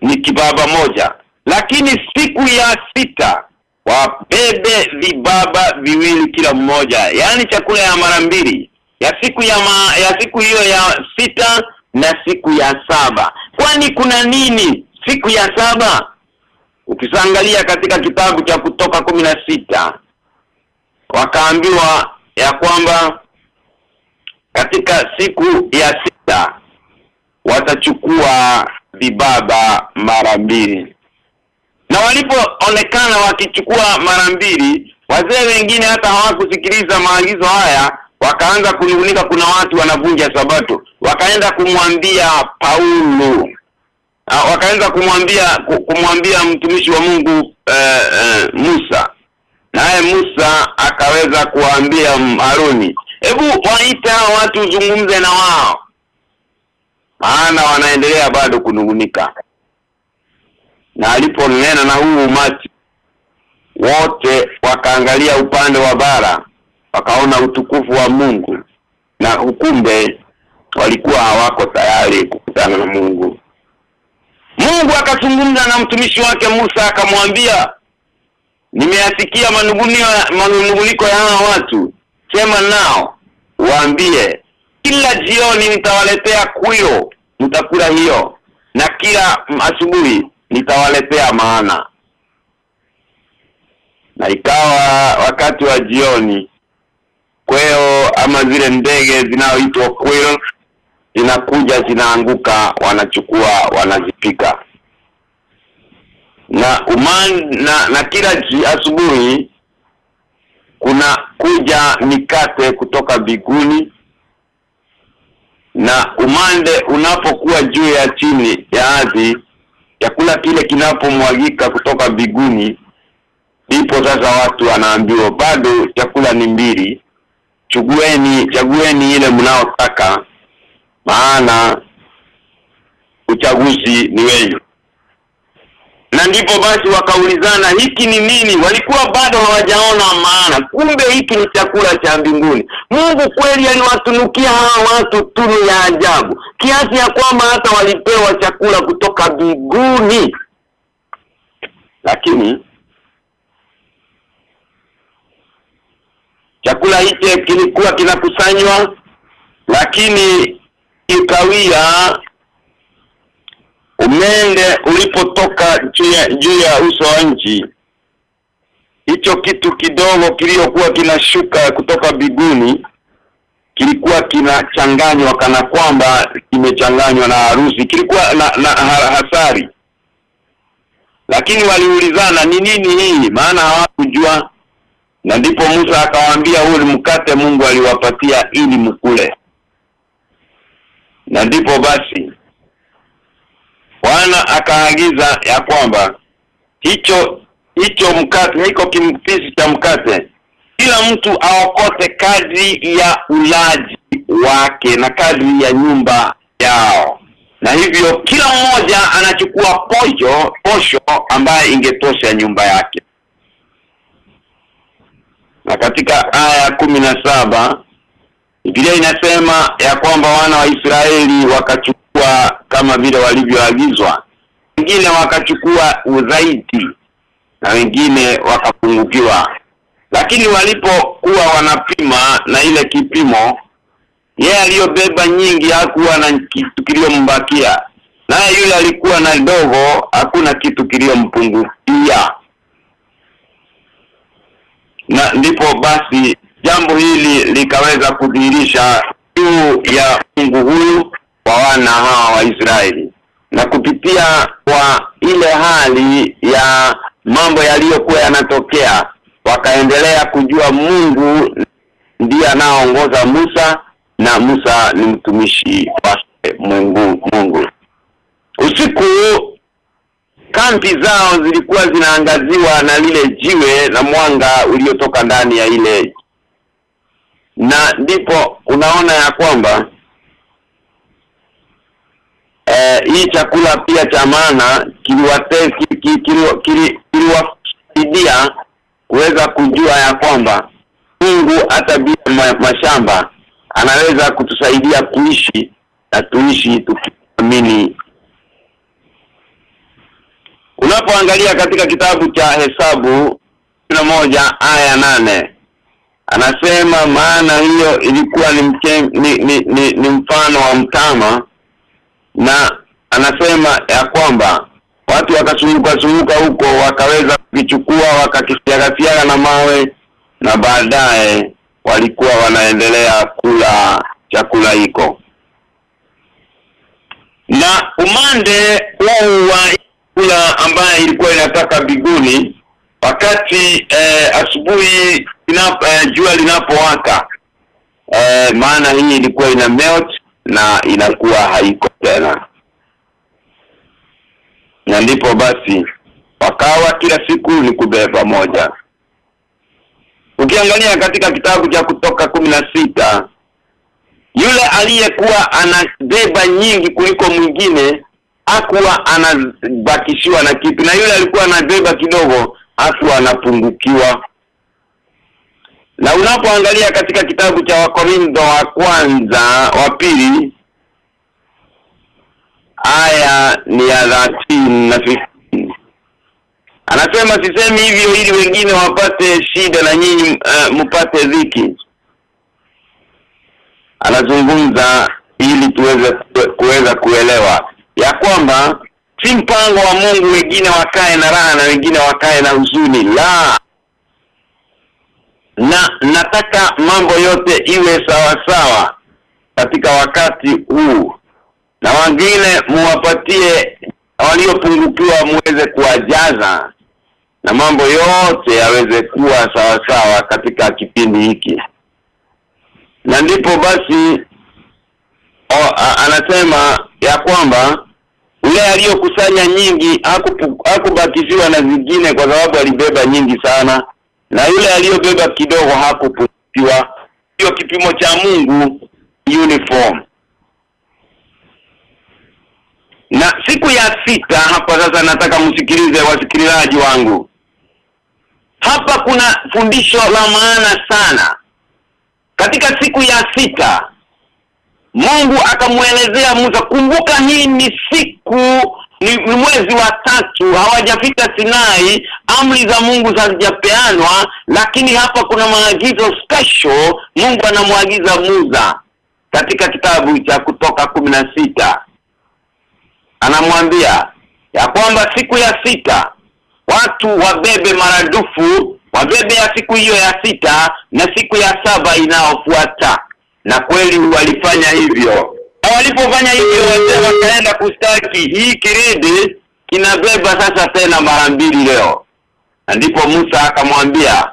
A: ni kibaba moja lakini siku ya sita wabebe vibaba viwili kila mmoja yani chakula ya mara mbili ya siku ya ma, ya siku hiyo ya sita na siku ya saba. Kwani kuna nini siku ya saba? Ukisangalia katika kitabu cha kutoka kumi na sita wakaambiwa ya kwamba katika siku ya sita watachukua vibaba mara mbili. Na walipoonekana wakichukua mara mbili wazee wengine hata hawakusikiliza maagizo haya wakaanza kunungunika kuna watu wanavunja sabato. Wakaenda kumwambia Paulo. Wakaanza kumwambia kumwambia mtumishi wa Mungu eh, eh, Musa. Naye Musa akaweza kuambia Haruni hebu waita watu uzungumze na wao. Maana wanaendelea bado kunungunika. Na aliponena na huu umati wote wakaangalia upande wa bara wakaona utukufu wa Mungu na hukumbe walikuwa hawako tayari kukutana na Mungu. Mungu akazungumza na mtumishi wake Musa akamwambia nimeyasikia manunguniko ya hawa watu. Sema nao waambie kila jioni nitawaletea kuyo mtakula hiyo na kila asubuhi nitawaletea maana. Na ikawa wakati wa jioni kweo ama zile ndege zinaoitwa quail zinakuja zinaanguka wanachukua wanazipika. Na uman na, na kila asubuhi kuna kuja mikate kutoka biguni na umande unapokuwa juu ya chini ya ardhi chakula kile kinapomwagika kutoka biguni ndipo sasa watu wanaambiwa bado chakula ni mbili chugueni chagueni ile mnaotaka maana uchaguzi ni wenu. Na ndipo basi wakaulizana hiki ni nini? Walikuwa bado hawajaona maana. Kumbe hiki ni chakula cha mbinguni. Mungu kweli aliwatunukia hawa watu tunu ya ajabu kiasi ya kwamba hata walipewa chakula kutoka mbinguni. Lakini chakula hicho kilikuwa kinakusanywa lakini ikawia umende ulipotoka juu ya juu ya uso wa nchi. Hicho kitu kidogo kiliokuwa kinashuka kutoka biguni kilikuwa kinachanganywa kana kwamba kimechanganywa na harusi. Kilikuwa na, na hasari. Lakini waliulizana ni nini hii? Maana hawakujua na ndipo Musa akawaambia huu ni mkate Mungu aliwapatia ili mkule. Na ndipo basi Bwana akaagiza ya kwamba hicho hicho mkate hiko kimpisi cha mkate. Kila mtu aokote kadri ya ulaji wake na kadri ya nyumba yao. Na hivyo kila mmoja anachukua posho posho ambaye ingetosha nyumba yake na katika aya kumi na saba Biblia inasema ya kwamba wana wa Israeli wakachukua kama vile walivyoagizwa. Wengine wakachukua udhaiti na wengine wakapungukiwa. Lakini walipokuwa wanapima na ile kipimo yeye aliyobeba nyingi hakuwa na kitu kiliyombakia. Naye yule alikuwa na dogo hakuna kitu kiliyompungukia na ndipo basi jambo hili likaweza kudhihirisha juu ya Mungu huyu kwa wana hawa wa Israeli. Na kupitia kwa ile hali ya mambo yaliyokuwa yanatokea wakaendelea kujua Mungu ndiye anaoongoza Musa na Musa ni mtumishi wake Mungu Mungu. Usiku kambi zao zilikuwa zinaangaziwa na lile jiwe na mwanga uliotoka ndani ya ile. Na ndipo unaona ya kwamba eh, hii chakula pia cha maana kiliwasaidia kili, kili, kili kuweza kujua ya kwamba Mungu hata bila ma, mashamba anaweza kutusaidia kuishi na tuishi tukiamini Unapoangalia katika kitabu cha Hesabu moja aya nane anasema maana hiyo ilikuwa ni, mke, ni, ni, ni, ni mfano wa mtama na anasema ya kwamba watu wakasumuka sumuka huko wakaweza kukichukua wakakisiagasiaga na mawe na baadaye walikuwa wanaendelea kula chakula hiko. Na umande huu wa kula ambaye ilikuwa inataka biguni wakati eh, asubuhi inap, eh, jua linapowaka. Eh, maana hii ilikuwa ina melt na inakuwa haiko tena. Na ndipo basi wakawa kila siku ni kubeba moja ukiangalia katika kitabu cha kutoka kumi na sita yule aliyekuwa anabeba nyingi kuliko mwingine hakuwa anabakishiwa na kipi na yule alikuwa anabeba kidogo akuwa anapungukiwa. Na unapoangalia katika kitabu cha Wakorintho wa kwanza wa pili aya ni ya 13 na 15 anasema sisemi hivyo ili wengine wapate shida na nyinyi uh, mpate dhiki. Anazungumza ili tuweze kuweza kuelewa ya kwamba si mpango wa Mungu wengine wakae na raha na wengine wakae na huzuni la. Na nataka mambo yote iwe sawa sawa katika wakati huu. Na wengine muwapatie waliopungukiwa muweze kuwajaza na mambo yote yaweze kuwa sawa sawa katika kipindi hiki. Na ndipo basi o, a, anasema ya kwamba yule aliyokusanya nyingi hakubakiziwa na zingine kwa sababu alibeba nyingi sana. Na yule aliyobeba kidogo hakupungukiwa. Hiyo kipimo cha Mungu uniform. Na siku ya sita hapa sasa nataka msikilize wasikilizaji wangu. Hapa kuna fundisho la maana sana. Katika siku ya sita Mungu akamuelezea Musa kumbuka hii ni siku ni, ni mwezi wa tatu hawajafika Sinai amri za Mungu hazijapeanwa lakini hapa kuna maagizo special Mungu anamwagiza Musa. Katika kitabu cha kutoka kumi na sita anamwambia ya kwamba siku ya sita watu wabebe maradufu wabebe ya siku hiyo ya sita na siku ya saba inayofuata na kweli walifanya hivyo. Na walipofanya hivyo wazee wakaenda kustaki hii kiridi kinabeba sasa tena mara mbili leo. Ndipo Musa akamwambia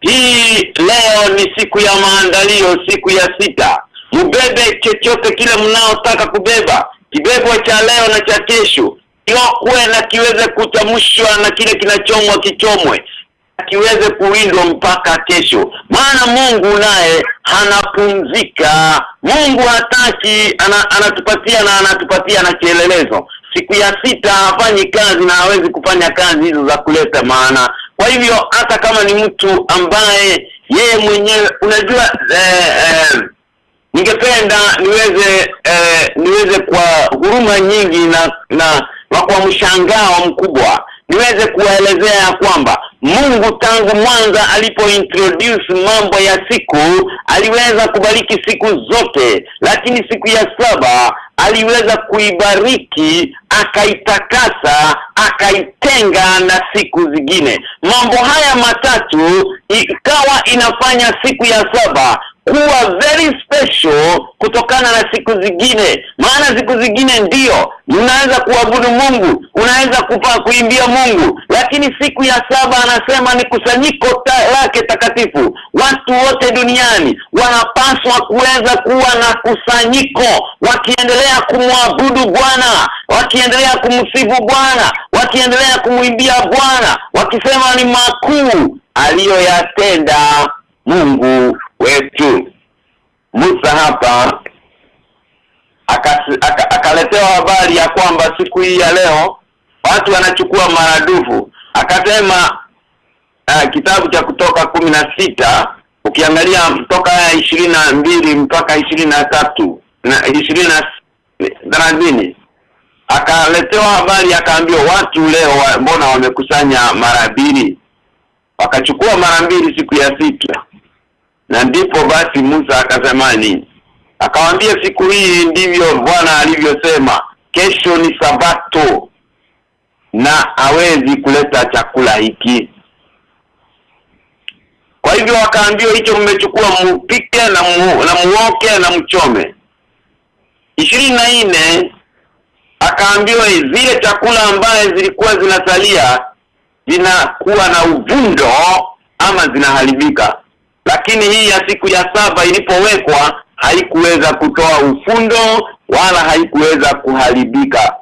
A: hii leo ni siku ya maandalio siku ya sita. Mbebe chochote kile mnaotaka kubeba. Kibebwa cha leo na cha kesho. Kiwe na kiweze kutamshwa na kile kinachomwa kichomwe kiweze kuwindwa mpaka kesho. Maana Mungu naye anapumzika Mungu hataki ana, anatupatia na anatupatia na kielelezo. Siku ya sita hafanyi kazi na hawezi kufanya kazi hizo za kuleta maana. Kwa hivyo hata kama ni mtu ambaye yeye mwenyewe unajua eh, eh, ningependa niweze eh, niweze kwa huruma nyingi na, na kwa mshangao mkubwa niweze kuwaelezea kwamba Mungu tangu mwanza alipo introduce mambo ya siku aliweza kubariki siku zote lakini siku ya saba aliweza kuibariki akaitakasa akaitenga na siku zingine. Mambo haya matatu ikawa inafanya siku ya saba kuwa very special kutokana na siku zingine. Maana siku zingine ndiyo unaweza kuabudu Mungu unaweza kupa kuimbia Mungu. Lakini siku ya saba anasema ni kusanyiko ta, lake takatifu. Watu wote duniani wanapaswa kuweza kuwa na kusanyiko wakiendelea kumwabudu Bwana wakiendelea kumsifu Bwana wakiendelea kumwimbia Bwana wakisema ni makuu aliyoyatenda Mungu wetu. Musa hapa akaletewa aka, aka habari ya kwamba siku hii ya leo watu wanachukua maradufu. Akasema uh, kitabu cha kutoka kumi na sita ukiangalia kutoka ya ishirini na mbili mpaka ishirini na tatu na ishirini na thelathini. Akaletewa habari akaambiwa watu leo mbona wamekusanya mara mbili? Wakachukua mara mbili siku ya sita na ndipo basi Musa akasema nini? Akamwambia siku hii ndivyo Bwana alivyosema kesho ni sabato na hawezi kuleta chakula hiki. Kwa hivyo wakaambiwa hicho mmechukua mpike na mu, na muoke na mchome. Ishirini na nne akaambiwa zile chakula ambaye zilikuwa zinasalia zinakuwa na uvundo ama zinaharibika lakini hii ya siku ya saba ilipowekwa haikuweza kutoa ufundo wala haikuweza kuharibika.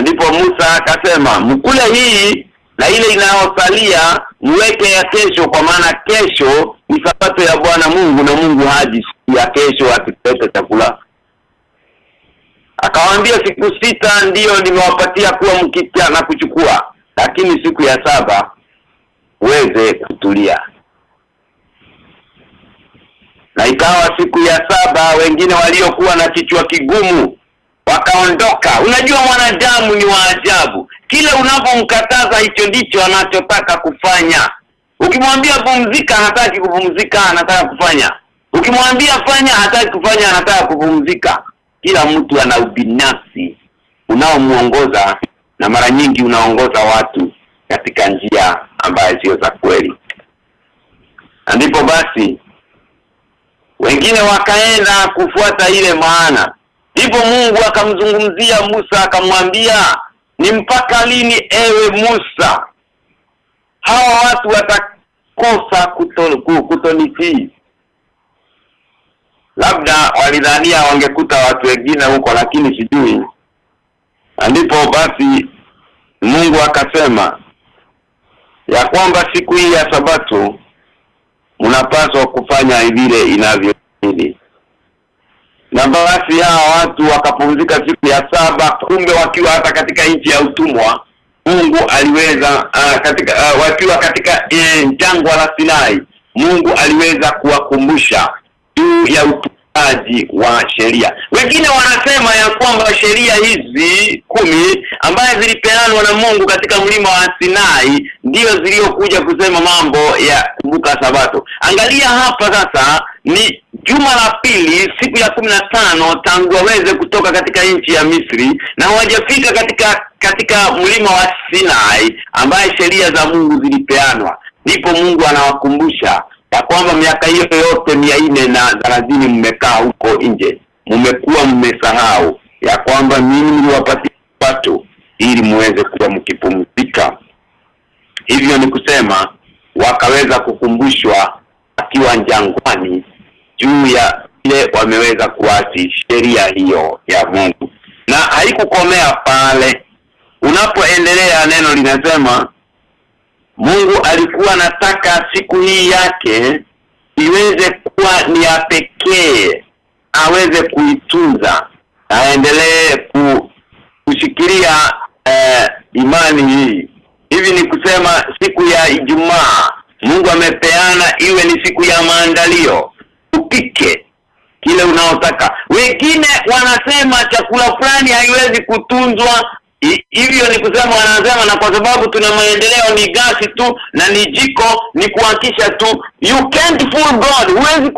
A: Ndipo Musa akasema mkule hii na ile inayosalia mweke ya kesho kwa maana kesho ni sabato ya Bwana Mungu na Mungu haji ya kesho akileta chakula. Akawaambia siku sita ndiyo nimewapatia kuwa mkitia na kuchukua lakini siku ya saba uweze kutulia na ikawa siku ya saba wengine waliokuwa na kichwa kigumu wakaondoka. Unajua mwanadamu ni wa ajabu. Kile unapomkataza hicho ndicho anachotaka kufanya. Ukimwambia pumzika hataki kupumzika anataka kufanya. Ukimwambia fanya hataki kufanya anataka kupumzika. Kila mtu ana ubinafsi unaomuongoza na mara nyingi unaongoza watu katika njia ambayo sio za kweli. Ndipo basi wengine wakaenda kufuata ile maana. Ndipo Mungu akamzungumzia Musa akamwambia ni mpaka lini ewe Musa? Hawa watu watakosa kutonitii labda walidhania wangekuta watu wengine huko lakini sijui. Ndipo basi Mungu akasema ya kwamba siku hii ya sabato mnapaswa kufanya vile inavyobidi na basi hawa watu wakapumzika siku ya saba kumbe wakiwa hata katika nchi ya utumwa Mungu aliweza uh, katika uh, wakiwa katika uh, jangwa la Sinai Mungu aliweza kuwakumbusha juu ya utunzaji wa sheria. Wengine wanasema ya kwamba sheria hizi kumi ambaye zilipeanwa na Mungu katika mlima wa Sinai ndio ziliokuja kusema mambo ya kumbuka sabato. Angalia hapa sasa ni juma la pili siku ya kumi na tano tangu waweze kutoka katika nchi ya Misri na hawajafika katika katika mlima wa Sinai ambaye sheria za Mungu zilipeanwa. Ndipo Mungu anawakumbusha ya kwamba miaka hiyo yote mia nne na thelathini mmekaa huko nje. Mmekuwa mmesahau ya kwamba mimi niliwapatia watu ili muweze kuwa mkipumzika. Hivyo ni kusema wakaweza kukumbushwa akiwa jangwani juu ya ile wameweza kuasi sheria hiyo ya Mungu. Na haikukomea pale. Unapoendelea neno linasema Mungu alikuwa anataka siku hii yake iweze kuwa ni ya pekee aweze kuitunza aendelee ku, kushikilia eh, imani hii. Hivi ni kusema siku ya Ijumaa Mungu amepeana iwe ni siku ya maandalio upike kile unaotaka. Wengine wanasema chakula fulani haiwezi kutunzwa hivyo ni kusema wanasema na kwa sababu tuna maendeleo ni gasi tu na ni jiko ni kuhakisha tu you can't fool God. Huwezi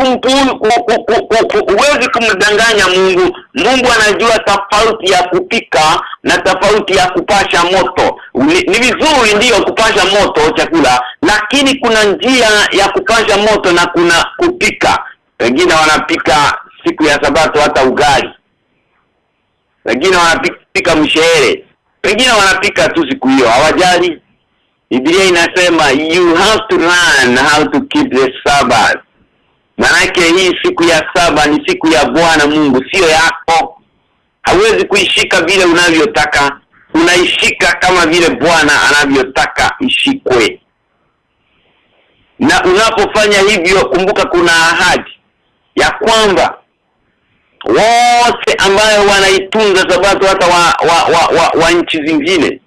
A: huwezi kumdanganya Mungu. Mungu anajua tofauti ya kupika na tofauti ya kupasha moto. Ni, ni vizuri ndiyo kupasha moto chakula lakini kuna njia ya kupasha moto na kuna kupika. Wengine wanapika siku ya sabato hata ugali. Wengine wanapika mshere wengine wanapika tu siku hiyo hawajali. Biblia inasema you have to learn how to keep the sabbath. Manake hii siku ya saba ni siku ya Bwana Mungu sio yako. Hawezi kuishika vile unavyotaka unaishika kama vile Bwana anavyotaka ishikwe. Na unapofanya hivyo kumbuka kuna ahadi ya kwamba wote ambayo wanaitunza sabato hata wa, wa, wa, wa, wa nchi zingine.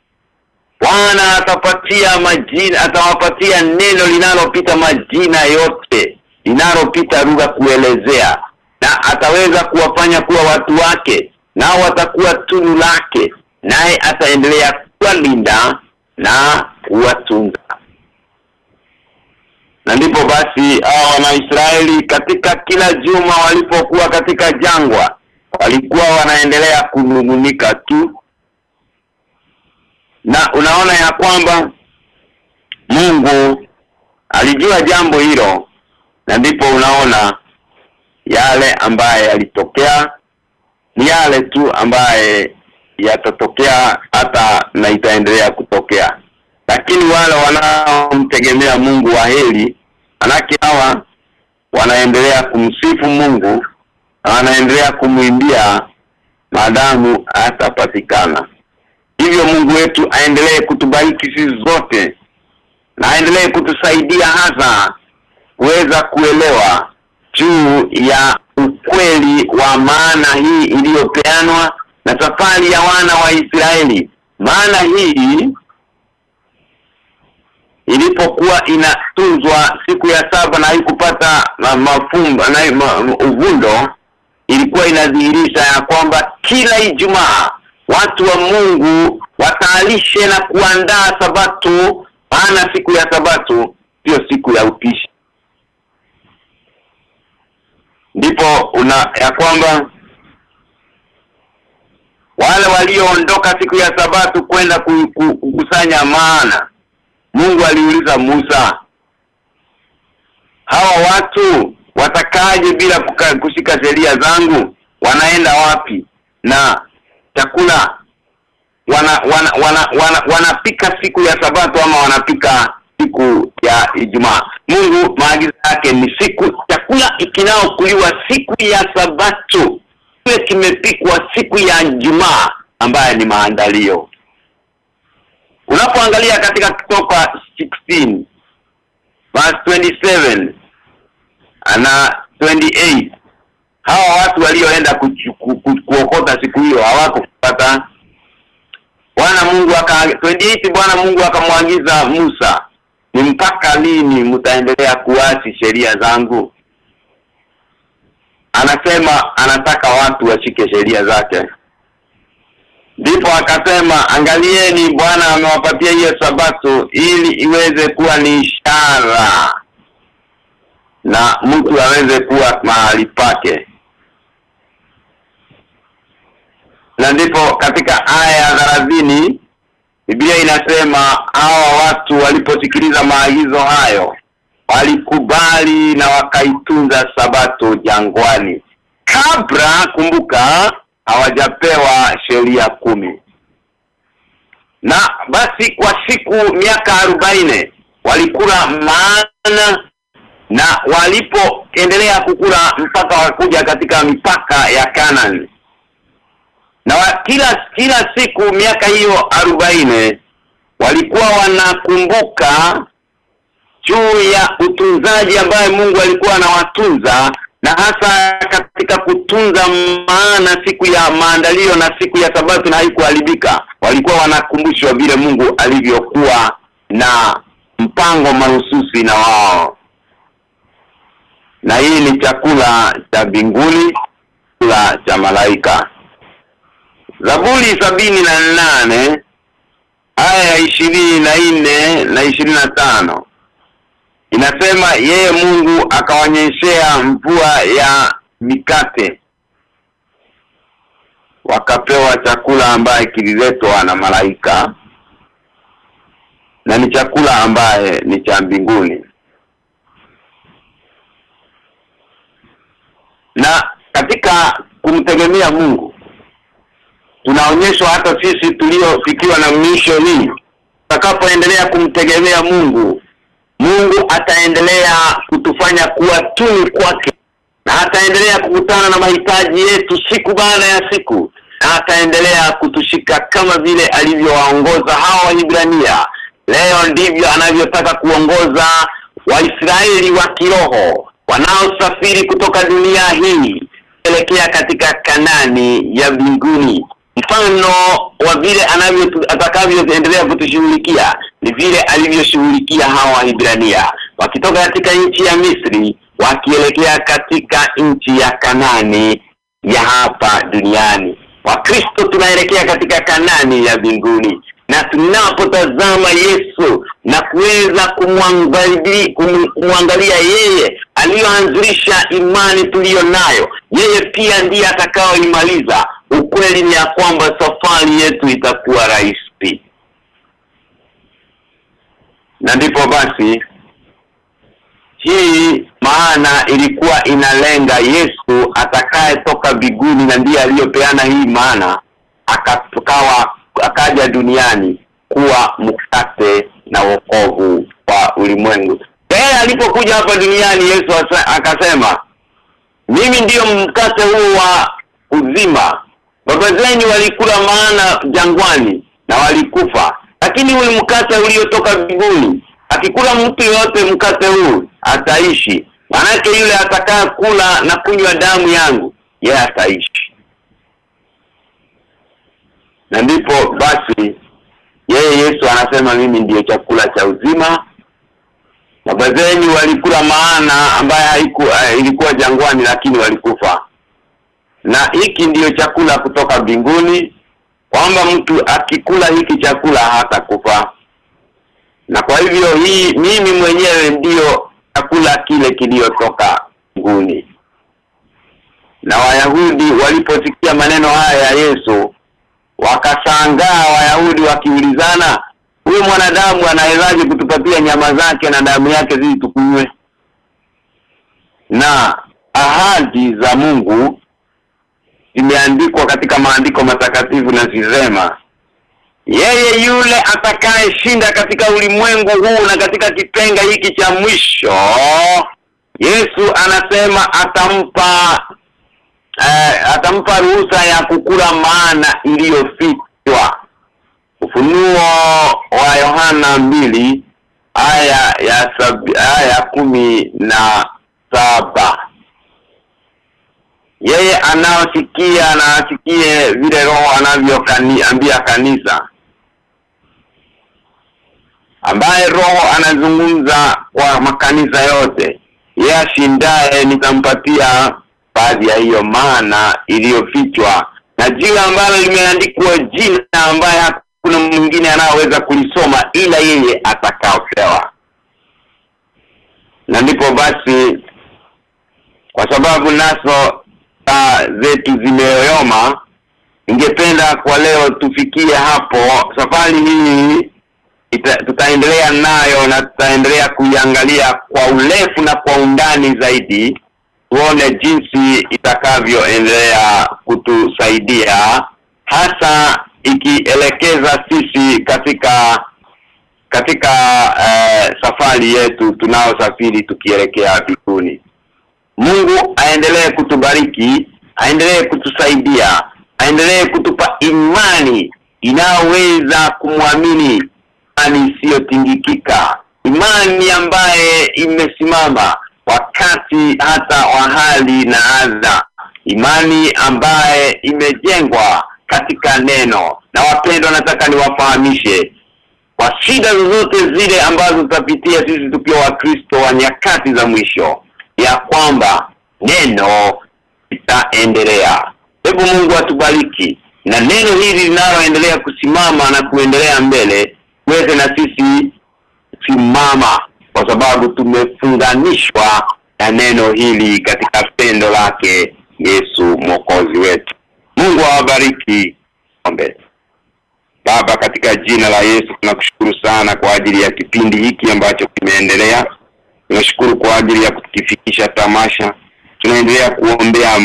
A: Bwana atapatia majina atawapatia neno linalopita majina yote linalopita lugha kuelezea na ataweza kuwafanya kuwa watu wake nao watakuwa tunu lake naye ataendelea kuwalinda na kuwatunza na ndipo basi hao wanaisraeli katika kila juma walipokuwa katika jangwa walikuwa wanaendelea kunungunika tu. Na unaona ya kwamba Mungu alijua jambo hilo na ndipo unaona yale ambaye yalitokea ni yale tu ambaye yatatokea hata na itaendelea kutokea lakini wale wanaomtegemea Mungu wa heli manake hawa wanaendelea kumsifu Mungu na wanaendelea kumwimbia maadamu atapatikana hivyo Mungu wetu aendelee kutubariki sisi zote na aendelee kutusaidia hasa kuweza kuelewa juu ya ukweli wa maana hii iliyopeanwa na safari ya wana wa Israeli. Maana hii ilipokuwa inatunzwa siku ya saba na haikupata mafumba na ma, uvundo ilikuwa inadhihirisha ya kwamba kila Ijumaa watu wa Mungu wataalishe na kuandaa sabato maana siku ya sabato sio siku ya upishi. Ndipo una ya kwamba wale walioondoka siku ya sabato kwenda kukusanya maana Mungu aliuliza Musa hawa watu watakaje bila kuka, kushika sheria zangu? Wanaenda wapi? Na chakula wana wana wana, wana wanapika siku ya sabato ama wanapika siku ya Ijumaa? Mungu maagizo yake ni siku chakula ikinaokuliwa siku ya sabato. Kile kimepikwa siku ya Ijumaa ambaye ni maandalio unapoangalia katika kutoka 16 verse 27 na 28 hawa watu walioenda kuokota siku hiyo hawakupata Bwana Mungu aka 28 Bwana Mungu akamwagiza Musa ni mpaka lini mtaendelea kuasi sheria zangu? Anasema anataka watu washike sheria zake ndipo akasema angalieni Bwana amewapatia hiyo sabato ili iweze kuwa ni ishara na mtu aweze kuwa mahali pake. Na ndipo katika aya ya thelathini Biblia inasema hawa watu waliposikiliza maagizo hayo walikubali na wakaitunza sabato jangwani. Kabla kumbuka hawajapewa sheria kumi. Na basi kwa siku miaka arobaine walikula maana na walipoendelea kukula mpaka wakuja katika mipaka ya Canaan. Na wa, kila kila siku miaka hiyo arobaini walikuwa wanakumbuka juu ya utunzaji ambaye Mungu alikuwa anawatunza na hasa katika kutunza maana siku ya maandalio na siku ya sabato na haikuharibika walikuwa wanakumbushwa vile Mungu alivyokuwa na mpango mahususi na wao. Na hii ni chakula cha mbinguni chakula cha malaika. Zaburi sabini na nane aya ya ishirini na nne na ishirini na tano inasema yeye Mungu akawanyeshea mvua ya mikate wakapewa chakula ambaye kililetwa na malaika na ni chakula ambaye ni cha mbinguni. Na katika kumtegemea Mungu tunaonyeshwa hata sisi tuliofikiwa na misho hii tutakapoendelea kumtegemea Mungu Mungu ataendelea kutufanya kuwa tuni kwake na ataendelea kukutana na mahitaji yetu siku baada ya siku na ataendelea kutushika kama vile alivyowaongoza hawa Waibrania leo ndivyo anavyotaka kuongoza Waisraeli wa kiroho wanaosafiri kutoka dunia hii kuelekea katika Kanani ya mbinguni. Mfano wa vile anavyo atakavyoendelea kutushughulikia ni vile alivyoshughulikia hawa Wahibrania wakitoka katika nchi ya Misri wakielekea katika nchi ya Kanani ya hapa duniani. Wakristo tunaelekea katika Kanani ya mbinguni na tunapotazama Yesu na kuweza kumwangalia kumwangalia yeye aliyoanzisha imani tuliyo nayo yeye pia ndiye atakaoimaliza. Ukweli ni ya kwamba safari yetu itakuwa rahisi na ndipo basi hii maana ilikuwa inalenga Yesu atakaye toka biguni na ndiye aliyopeana hii maana akakawa akaja duniani kuwa mkate na wokovu kwa ulimwengu. Yeye alipokuja hapa duniani Yesu akasema mimi ndiyo mkate huu wa uzima. Baba zenu walikula maana jangwani na walikufa. Lakini huyu mkate uliotoka mbinguni akikula mtu yote mkate huu ataishi. Manake yule atakaa kula na kunywa damu yangu yeye ataishi. Na ndipo basi yeye Yesu anasema mimi ndiyo chakula cha uzima baba zenyu walikula maana ambaye haiku uh, ilikuwa jangwani lakini walikufa na hiki ndiyo chakula kutoka mbinguni kwamba mtu akikula hiki chakula hata kufa na kwa hivyo hii mimi mwenyewe ndiyo chakula kile kiliyotoka nguni na Wayahudi waliposikia maneno haya ya Yesu wakasangaa Wayahudi wakiulizana huyu mwanadamu anawezaje kutupatia nyama zake na damu yake zili tukunywe na ahadi za Mungu zimeandikwa katika maandiko matakatifu na zisema yeye yule atakayeshinda katika ulimwengu huu na katika kipenga hiki cha mwisho Yesu anasema atampa eh, atampa ruhusa ya kukula maana iliyofichwa. Ufunuo wa Yohana mbili aya ya sabi, aya kumi na saba yeye anaosikia na asikie vile roho anavyoambia kanisa. Ambaye roho anazungumza kwa makanisa yote yeye ashindaye nitampatia baadhi ya hiyo maana iliyofichwa. Na jina ambalo limeandikwa jina ambaye hakuna mwingine anayeweza kulisoma ila yeye atakaopewa. Na ndipo basi kwa sababu naso taa zetu zimeyoyoma ningependa kwa leo tufikie hapo. Safari hii tutaendelea nayo na tutaendelea kuiangalia kwa urefu na kwa undani zaidi tuone jinsi itakavyoendelea kutusaidia hasa ikielekeza sisi katika katika uh, safari yetu tunaosafiri tukielekea mbinguni Mungu aendelee kutubariki aendelee kutusaidia aendelee kutupa imani inayoweza kumwamini. Imani isiyotingikika imani ambaye imesimama wakati hata wa hali na adha. Imani ambaye imejengwa katika neno. Na wapendwa nataka niwafahamishe kwa shida zozote zile ambazo tutapitia sisi tukiwa wakristo wa nyakati za mwisho ya kwamba neno litaendelea. Hebu Mungu atubariki na neno hili linaloendelea kusimama na kuendelea mbele weze na sisi simama kwa sababu tumefunganishwa na neno hili katika pendo lake Yesu mwokozi wetu. Mungu awabariki. Baba katika jina la Yesu tunakushukuru sana kwa ajili ya kipindi hiki ambacho kimeendelea tunashukuru kwa ajili ya kukifikisha tamasha. Tunaendelea kuombea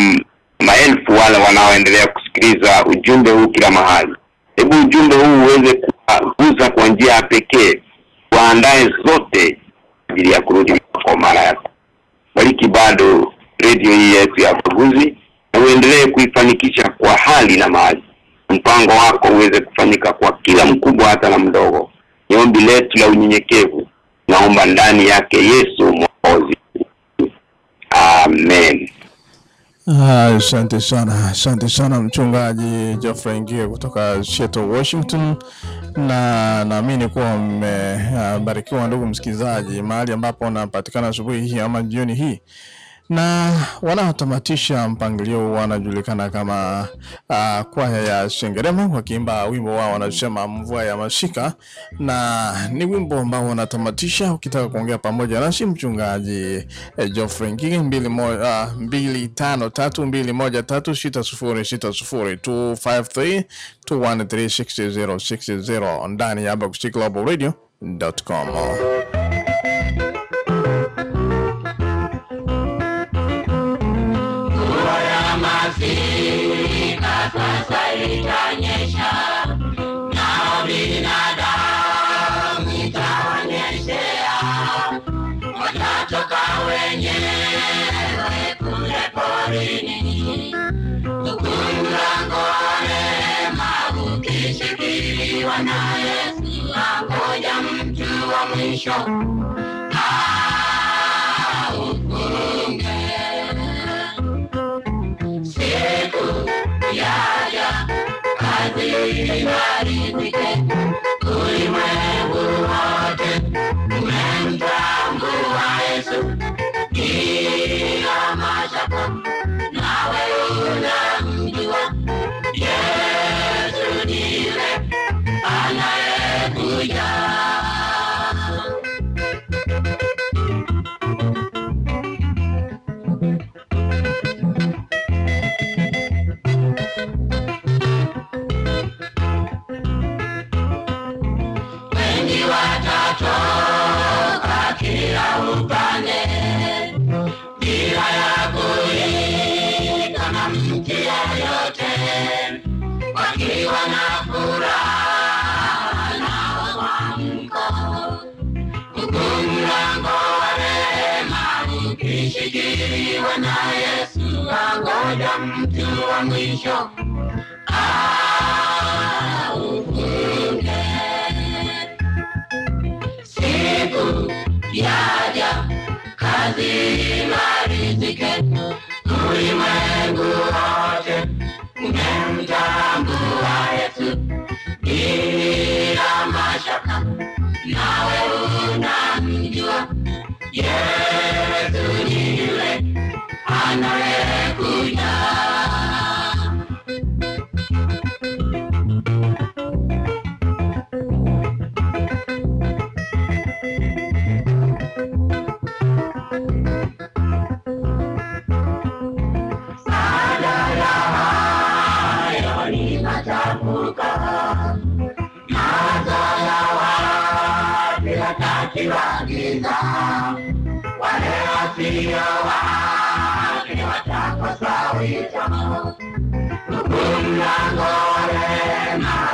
A: maelfu wale wanaoendelea kusikiliza ujumbe huu kila mahali. Hebu ujumbe huu uweze kuguza kwa njia ya pekee. Waandae zote ajili ya kurudi kwa mara ya bariki bado radio hii yetu ya Baguzi na uendelee kuifanikisha kwa hali na mali. Mpango wako uweze kufanyika kwa kila mkubwa hata na mdogo. Ni ombi letu la unyenyekevu naomba ndani yake Yesu mwokozi. Amen.
B: Asante ah, sana, asante sana mchungaji Geoffrey Ngie kutoka Seattle, Washington, na naamini kuwa mmebarikiwa ndugu msikilizaji, mahali ambapo unapatikana asubuhi hii ama jioni hii na wanaotamatisha mpangilio wanajulikana kama uh, kwaya ya Sengerema wakiimba wimbo wao wanasema mvua ya mashika, na ni wimbo ambao wanatamatisha. Ukitaka kuongea pamoja nasi mchungaji eh, Geoffrey Ngigi mbili, mo, uh, mbili tano tatu mbili moja tatu sita sufuri sita sufuri 253 213 6060 ndani ya Bagusi Global Radio.com.
C: ukishikiliwa na Yesu, angoja mtu wa mwisho. Aufunge siku yaja kazi imarike ulimwengu wote mtu wa mwisho aufunge siku yaja kazi imarizike ulimwengu wote umemtambua Yesu bila mashaka nawe unamjua Yesu watakosa wito, huku mlango wa rehema